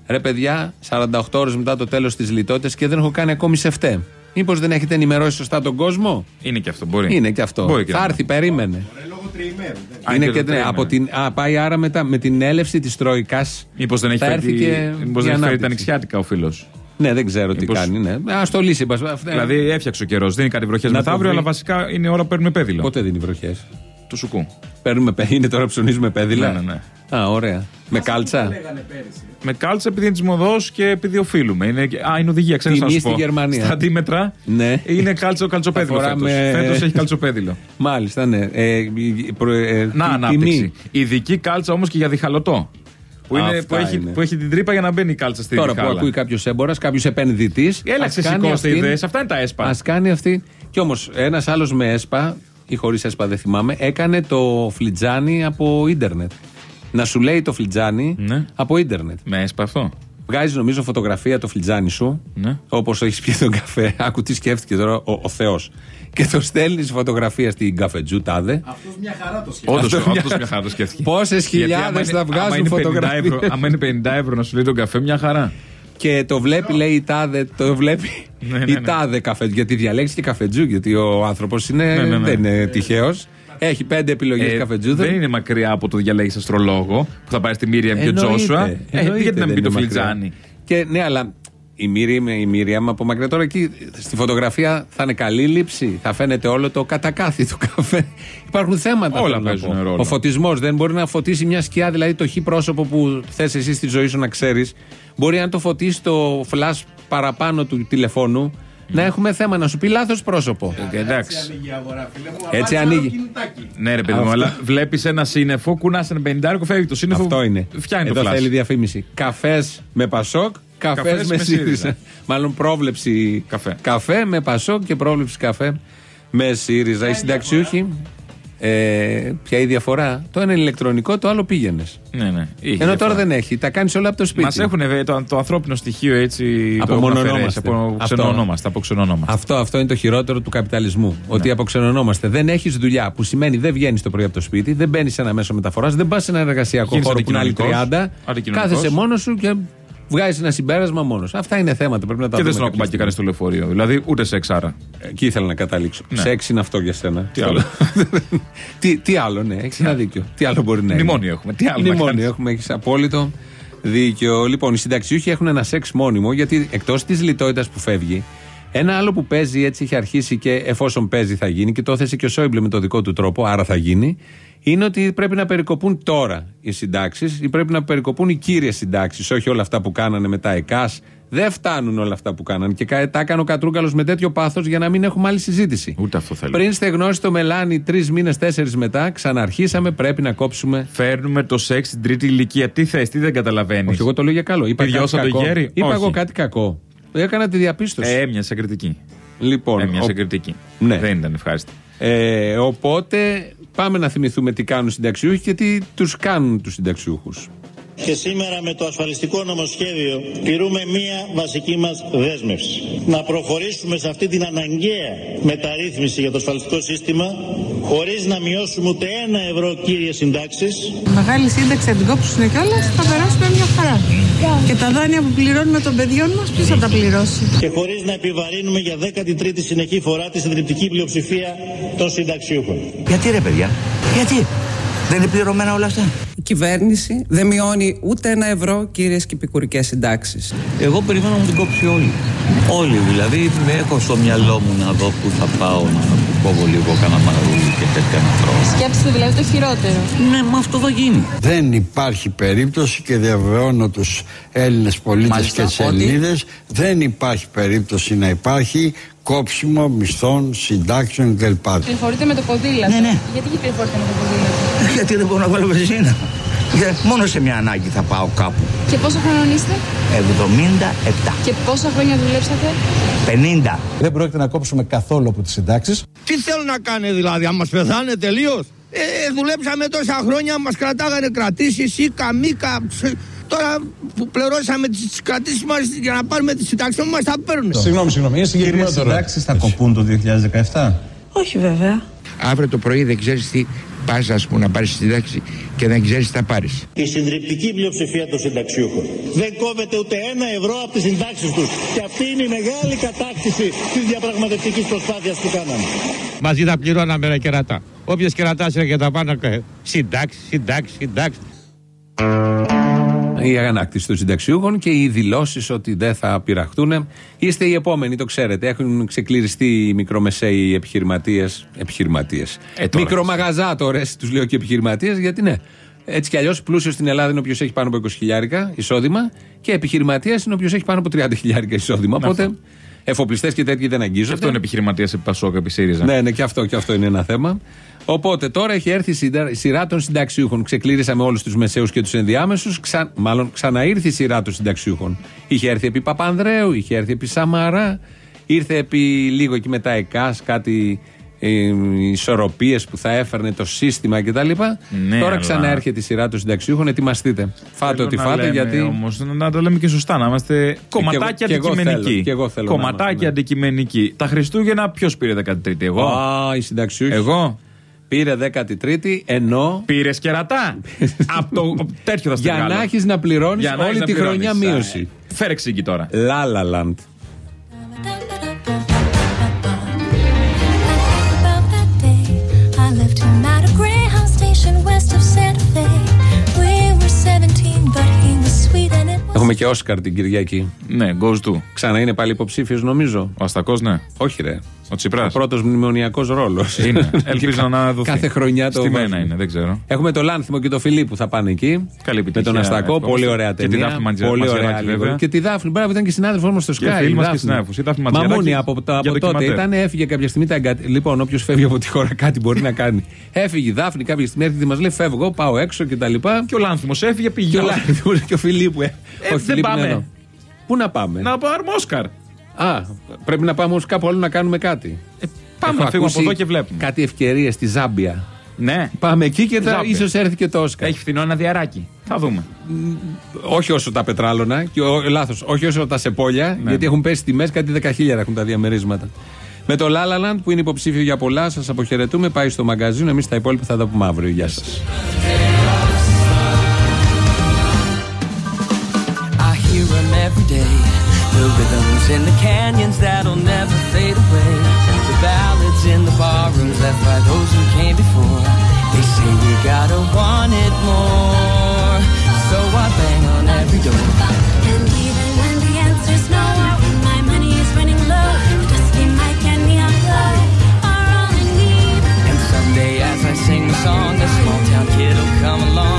Ρε παιδιά, 48 ώρες μετά το τέλος της λιτότητας και δεν έχω κάνει ακόμη σε φταί. Μήπως δεν έχετε ενημερώσει σωστά τον κόσμο; Είναι και αυτό, μπορεί. Είναι και αυτό. Μπορεί και θα να- έρθει, περίμενε. Α, Είναι και και, το ναι, τριήμερο. από την, α, πάει άρα μετά, με την έλευση της Τρόικας. Μήπως δεν έχει θα φέρει, έρθει και μήπως η δεν έχει φέρει τα ανάπτυξη. νησιάτικα ο φίλος. Ναι, δεν ξέρω τι Μήπως- κάνει. Ναι. Α το λύσει. μπας- αυτά- Δηλαδή έφτιαξε ο καιρός. Δεν είναι κάτι βροχές Να το μεθαύριο, βρει. αλλά βασικά είναι ώρα που παίρνουμε πέδιλο. Πότε δίνει βροχές; Του σουκού. Παίρνουμε πέ- είναι τώρα που ψωνίζουμε πέδιλα; Ναι, ναι, ναι. Α, ωραία. Με κάλτσα; Με κάλτσα επειδή είναι της μοδός και επειδή οφείλουμε. Είναι, και- α, είναι οδηγία, ξέρω να Τιμή σου στη πω. Γερμανία. Στα αντίμετρα Ναι. είναι κάλτσο καλτσοπέδιλος. Θα Φέτος. φοράμε- Φέτος έχει καλτσοπέδιλο. Μάλιστα, ναι. Ε, η- προ- ε, Να τι- ανάπτυξη. τιμή. Ειδική κάλτσα όμως και για διχαλωτό. Που, είναι, Αυτά που, έχει, είναι. που έχει την τρύπα για να μπαίνει η κάλτσα στη Τώρα που διχάλα. ακούει κάποιος έμπορα, κάποιος επενδυτής. Έλα, ξεσηκώστε ιδέες. Αυτά είναι τα έσπα. Α κάνει αυτή. Κι όμως ένας άλλος με έσπα, ή χωρίς έσπα δεν θυμάμαι, έκανε το φλιτζάνι από ίντερνετ. Να σου λέει το φλιτζάνι Ναι. από ίντερνετ. Με έσπα αυτό. Βγάζεις νομίζω φωτογραφία το φλιτζάνι σου, Ναι. όπως έχεις πιει τον καφέ. Άκου τι σκέφτηκες τώρα ο, ο Θεός. Και το στέλνεις φωτογραφία στην καφετζού τάδε. Αυτός μια χαρά το σκέφτεται. Όντως Αυτός μια- μια χαρά το σκέφτηκε. Πόσες Γιατί άμα χιλιάδες είναι- θα βγάζουν άμα είναι 50 φωτογραφίες. ευρώ- Άμα είναι 50 ευρώ να σου λέει τον καφέ, μια χαρά. Και το βλέπει, λέει η τάδε, το βλέπει Ναι, ναι, η ναι. τάδε καφετζού. Γιατί διαλέξει και καφετζού, γιατί ο άνθρωπος Ναι, ναι, ναι. δεν είναι τυχαίος. Έχει πέντε επιλογές Ε, καφετζού. δεν είναι μακριά από το διαλέγεις αστρολόγο που θα πάει στη Μίριαμ και Εννοείται, Τζόσουα. Ε, εννοείται γιατί να μην πει δεν το είναι μακριά. φλιτζάνι. Και ναι, αλλά η Μίριαμ, η Μίριαμ από μακριά τώρα εκεί στη φωτογραφία θα είναι καλή λήψη. Θα φαίνεται όλο το κατακάθι του καφέ. Υπάρχουν θέματα. Όλα θέλω να παίζουν πω. ρόλο. Ο φωτισμός δεν μπορεί να φωτίσει μια σκιά, δηλαδή το χι πρόσωπο που θες εσύ στη ζωή σου να ξέρεις. Μπορεί αν το φωτίσει το flash παραπάνω του τηλεφώνου να έχουμε θέμα. Να σου πει λάθος πρόσωπο. Ε, εντάξει. Έτσι ανοίγει. Ναι, ρε παιδί μου, Αυτό. αλλά βλέπεις ένα σύννεφο, κουνάς ένα πενιντάρικο, φεύγει το σύννεφο. Αυτό είναι. Φτιάχνει Εδώ το φλάσ. θέλει διαφήμιση. Καφές με Πασόκ, καφές Καφές με με ΣΥΡΙΖΑ. ΣΥΡΙΖΑ. Μάλλον πρόβλεψη καφέ. με Πασόκ και πρόβλεψη καφέ με ΣΥΡΙΖΑ. Οι συνταξιούχοι. Ε, ποια η διαφορά; Το ένα είναι ηλεκτρονικό, το άλλο πήγαινες. Ναι, ναι. Είχε Ενώ τώρα διαφορά. δεν έχει. Τα κάνεις όλα από το σπίτι. Μας έχουν βέβαια το, το ανθρώπινο στοιχείο έτσι. το έχουν Απομονωνόμαστε. αφαιρέσεις, απο- Αυτό. Ξενωνόμαστε, αποξενωνόμαστε. Αυτό, αυτό είναι το χειρότερο του καπιταλισμού. Ότι αποξενωνόμαστε. Δεν έχεις δουλειά, που σημαίνει δεν βγαίνεις το πρωί από το σπίτι, δεν μπαίνεις σε ένα μέσο μεταφοράς, δεν πας σε ένα εργασιακό Γίνεις χώρο που είναι άλλοι 30. αντικοινωνικός. Αντικοινωνικός. Κάθεσαι μόνος σου και βγάζει ένα συμπέρασμα μόνος. Αυτά είναι θέματα. Πρέπει να τα Και δεν δούμε στον ακουμπάει και κανείς στο λεωφορείο. Δηλαδή ούτε σε εξάρα. Εκεί ήθελα να καταλήξω. Ναι. Σεξ είναι αυτό για σένα. Τι άλλο; τι, τι άλλο, ναι, έχεις ένα δίκιο. Τι άλλο μπορεί να είναι; Μνημόνιο έχουμε. Τι άλλο να Μνημόνιο κάνεις; έχουμε, έχεις απόλυτο δίκιο. Λοιπόν, οι συνταξιούχοι έχουν ένα σεξ μόνιμο γιατί εκτός της λιτότητας που φεύγει, ένα άλλο που παίζει έτσι έχει αρχίσει και εφόσον παίζει θα γίνει και το έθεσε και ο Σόιμπλε με το δικό του τρόπο, άρα θα γίνει, είναι ότι πρέπει να περικοπούν τώρα οι συντάξεις ή πρέπει να περικοπούν οι κύριες συντάξεις, όχι όλα αυτά που κάνανε με τα ΕΚΑΣ. Δεν φτάνουν όλα αυτά που κάνανε. Και κα- τα έκανε ο Κατρούγκαλος με τέτοιο πάθος για να μην έχουμε άλλη συζήτηση. Ούτε αυτό θέλω. Πριν στεγνώσει το μελάνι τρεις μήνες, τέσσερις μετά, ξαναρχίσαμε. Πρέπει να κόψουμε. Φέρνουμε το σεξ στην τρίτη ηλικία. Τι θες, τι δεν καταλαβαίνεις; Όχι, εγώ το λέω για καλό. Είπα, κάτι Πηδιώσα το κακό. γέρι. Είπα Όχι. εγώ κάτι κακό. Έκανα τη διαπίστωση. Ε, έμοιασε κριτική. λοιπόν, Έμοιασε ο- κριτική. Ναι. Δεν ήταν ευχάριστη. ε, οπότε πάμε να θυμηθούμε τι κάνουν οι συνταξιούχοι και τι τους κάνουν τους συνταξιούχους. Και σήμερα με το ασφαλιστικό νομοσχέδιο τηρούμε μία βασική μας δέσμευση. Να προχωρήσουμε σε αυτή την αναγκαία μεταρρύθμιση για το ασφαλιστικό σύστημα χωρίς να μειώσουμε ούτε ένα ευρώ κύριε συντάξεις Μεγάλη σύνταξη θα την κόψουν κιόλα, θα περάσουμε μια χαρά. Και τα δάνεια που πληρώνουμε των παιδιών μας, ποιος θα τα πληρώσει; και χωρίς να επιβαρύνουμε για 13η συνεχή φορά τη συντριπτική πλειοψηφία των συνταξιούχων. Γιατί ρε παιδιά, γιατί; Δεν είναι πληρωμένα όλα αυτά; Η κυβέρνηση δεν μειώνει ούτε ένα ευρώ κύριε και επικουρικέ συντάξεις. Εγώ περιμένω να μου την κόψει όλοι. Όλοι δηλαδή. Έχω στο μυαλό μου να δω πού θα πάω να κόβω λίγο κανένα μαρούλι και τέτοια να τρώω. Σκέψτε δηλαδή το χειρότερο. Ναι, μα αυτό θα γίνει. Δεν υπάρχει περίπτωση και διαβεβαιώνω τους Έλληνες πολίτες Μάλιστα, και τις ότι- Ελληνίδες δεν υπάρχει περίπτωση να υπάρχει κόψιμο μισθών, συντάξεων κλπ. Κυκλοφορείτε με το ποδήλατο. Ναι, ναι. Γιατί κυκλοφορείτε με το ποδήλατο. Γιατί δεν μπορώ να βάλω βενζίνα. Για- Μόνο σε μια ανάγκη θα πάω κάπου. Και πόσο χρονών είστε; 77. Και πόσα χρόνια δουλέψατε; 50. Δεν πρόκειται να κόψουμε καθόλου από τις συντάξεις. Τι θέλουν να κάνει δηλαδή, αν μας πεθάνε τελείως; Ε, δουλέψαμε τόσα χρόνια, μας κρατάγανε κρατήσεις, σίκα, μίκα. ψ, Τώρα που πληρώσαμε τις κρατήσεις μας για να πάρουμε τη συντάξη μας, τα παίρνουν. Συγγνώμη, συγγνώμη, είναι συγκεκριμένο τώρα. συντάξεις θα κοπούν το 2017. Όχι βέβαια. Αύριο το πρωί δεν ξέρεις τι πας, ας πούμε, να πάρεις συντάξη και δεν ξέρεις τι θα πάρεις. Η συντριπτική πλειοψηφία των συνταξιούχων δεν κόβεται ούτε ένα ευρώ από τις συντάξεις τους. Και αυτή είναι η μεγάλη κατάκτηση της διαπραγματευτικής προσπάθειας που κάναμε. Μαζί τα πληρώναμε ρε κερατά. Όποιο κερατάς και τα πάνω, ε, συντάξεις, συντάξεις, συντάξεις. Η αγανάκτηση των συνταξιούχων και οι δηλώσεις ότι δεν θα πειραχτούν. Είστε οι επόμενοι, το ξέρετε. Έχουν ξεκληριστεί οι μικρομεσαίοι επιχειρηματίες. Επιχειρηματίες. Ε, τώρα. Μικρομαγαζάτορες, τους λέω και επιχειρηματίες, γιατί ναι. Έτσι κι αλλιώς, πλούσιος στην Ελλάδα είναι όποιο έχει πάνω από 20 χιλιάρικα εισόδημα και επιχειρηματίας είναι όποιο έχει πάνω από 30 χιλιάρικα εισόδημα. Οπότε εφοπλιστές και τέτοιοι δεν αγγίζονται. Αυτό είναι επιχειρηματίας επί Πασόκ, επί ΣΥΡΙΖΑ. Ναι, ναι, και αυτό, και αυτό είναι ένα θέμα. Οπότε τώρα έχει έρθει η συντα- η σειρά των συνταξιούχων. Ξεκλήρισαμε όλους τους μεσαίους και τους ενδιάμεσους. Ξα... Μάλλον ξαναήρθε η σειρά των συνταξιούχων. Είχε έρθει επί Παπανδρέου, είχε έρθει επί Σαμαρά, ήρθε επί λίγο εκεί μετά ΕΚΑΣ, κάτι ε, ισορροπίες που θα έφερνε το σύστημα κτλ. Ναι, τώρα αλλά- ξαναέρχεται η σειρά των συνταξιούχων. Ετοιμαστείτε. Φάτε ό,τι φάτε, γιατί. Όμως να τα λέμε και σωστά, να είμαστε κομματάκια και εγώ αντικειμενικοί. θέλω, και εγώ θέλω να κομματάκια είμαστε, ναι. αντικειμενικοί. Τα Χριστούγεννα ποιος πήρε 13η, εγώ; Α, οι συνταξιούχοι. Εγώ; Πήρε 13η, ενώ. Πήρε κερατά. Από το τέτοιο θα στην Για να έχεις να πληρώνεις Για να έχεις όλη να τη πληρώνεις. χρονιά μείωση. Φέρε ξύγκι τώρα. La La Land. I left him at a Greyhound station west of Santa Fe. We were 17, but he was sweet and it was. Έχουμε και Όσκαρ την Κυριακή. Ναι, goes to. Ξανά είναι πάλι υποψήφιος, νομίζω. Ο Αστακός, ναι. Όχι, ρε. Ο Τσίπρας. Ο πρώτος μνημονιακός ρόλος. Είναι. Ελπίζω να δοθεί. Κάθε χρονιά το. Στη μένα βάζουμε. είναι, δεν ξέρω. Έχουμε το Λάνθιμο και το Φιλίπ που θα πάνε εκεί. Καλή με επιτυχία, τον Αστακό. ευχόμαστε. Πολύ ωραία Και τη ταινία. Δάφνη Ματζε- Πολύ ωραία. Ματζεράκη, λίγο. βέβαια. Και τη Δάφνη. Μπράβο, ήταν και συνάδελφός μας στο Και Sky. φίλη η μας και Δάφνη. συνάδελφος. Η Δάφνη Ματζεράκη Μαμούνι από, το- για από τότε ντοκιμαντέρ. ήταν, έφυγε κάποια στιγμή. Τα εγκα... Λοιπόν, όποιος φεύγει από τη χώρα κάτι μπορεί να κάνει. Έφυγε η Δάφνη κάποια στιγμή, έρχεται και μας λέει: Φεύγω, πάω έξω κτλ. Και ο Λάνθιμος έφυγε, πήγε. Και ο Λάνθιμος και ο Φιλίππου. ε. Ε, Ο δεν Φιλίππου είναι πάμε. εδώ. Πού να πάμε; Να πάρουμε Όσκαρ. Α, πρέπει να πάμε όμως κάπου αλλού να κάνουμε κάτι. Πάμε Έχω να φύγουμε από ακούσει εδώ και βλέπουμε. Κάτι ευκαιρίες στη Ζάμπια. Ναι. Πάμε εκεί και Ζάμπια. ίσως έρθει και το Όσκαρ. Έχει φθηνό ένα διαράκι. Θα δούμε. Όχι όσο τα πετράλωνα, και λάθος, όχι όσο τα σεπόλια, Ναι. γιατί έχουν πέσει τιμές, κάτι 10.000 έχουν τα διαμερίσματα. Με το Λάλαλαντ που είναι υποψήφιο για πολλά, σας αποχαιρετούμε. Πάει στο μαγκαζίνο. Εμείς τα υπόλοιπα θα τα πούμε αύριο. Γεια σας. I hear them every day. The rhythms in the canyons that'll never fade away. The ballads in the barrooms left by those who came before. They say we gotta want it more. So I bang on every door. And even when the answer's no, my money running low. Dusty mic and neon are all I need. And someday as I sing the song, a small town kid'll come along.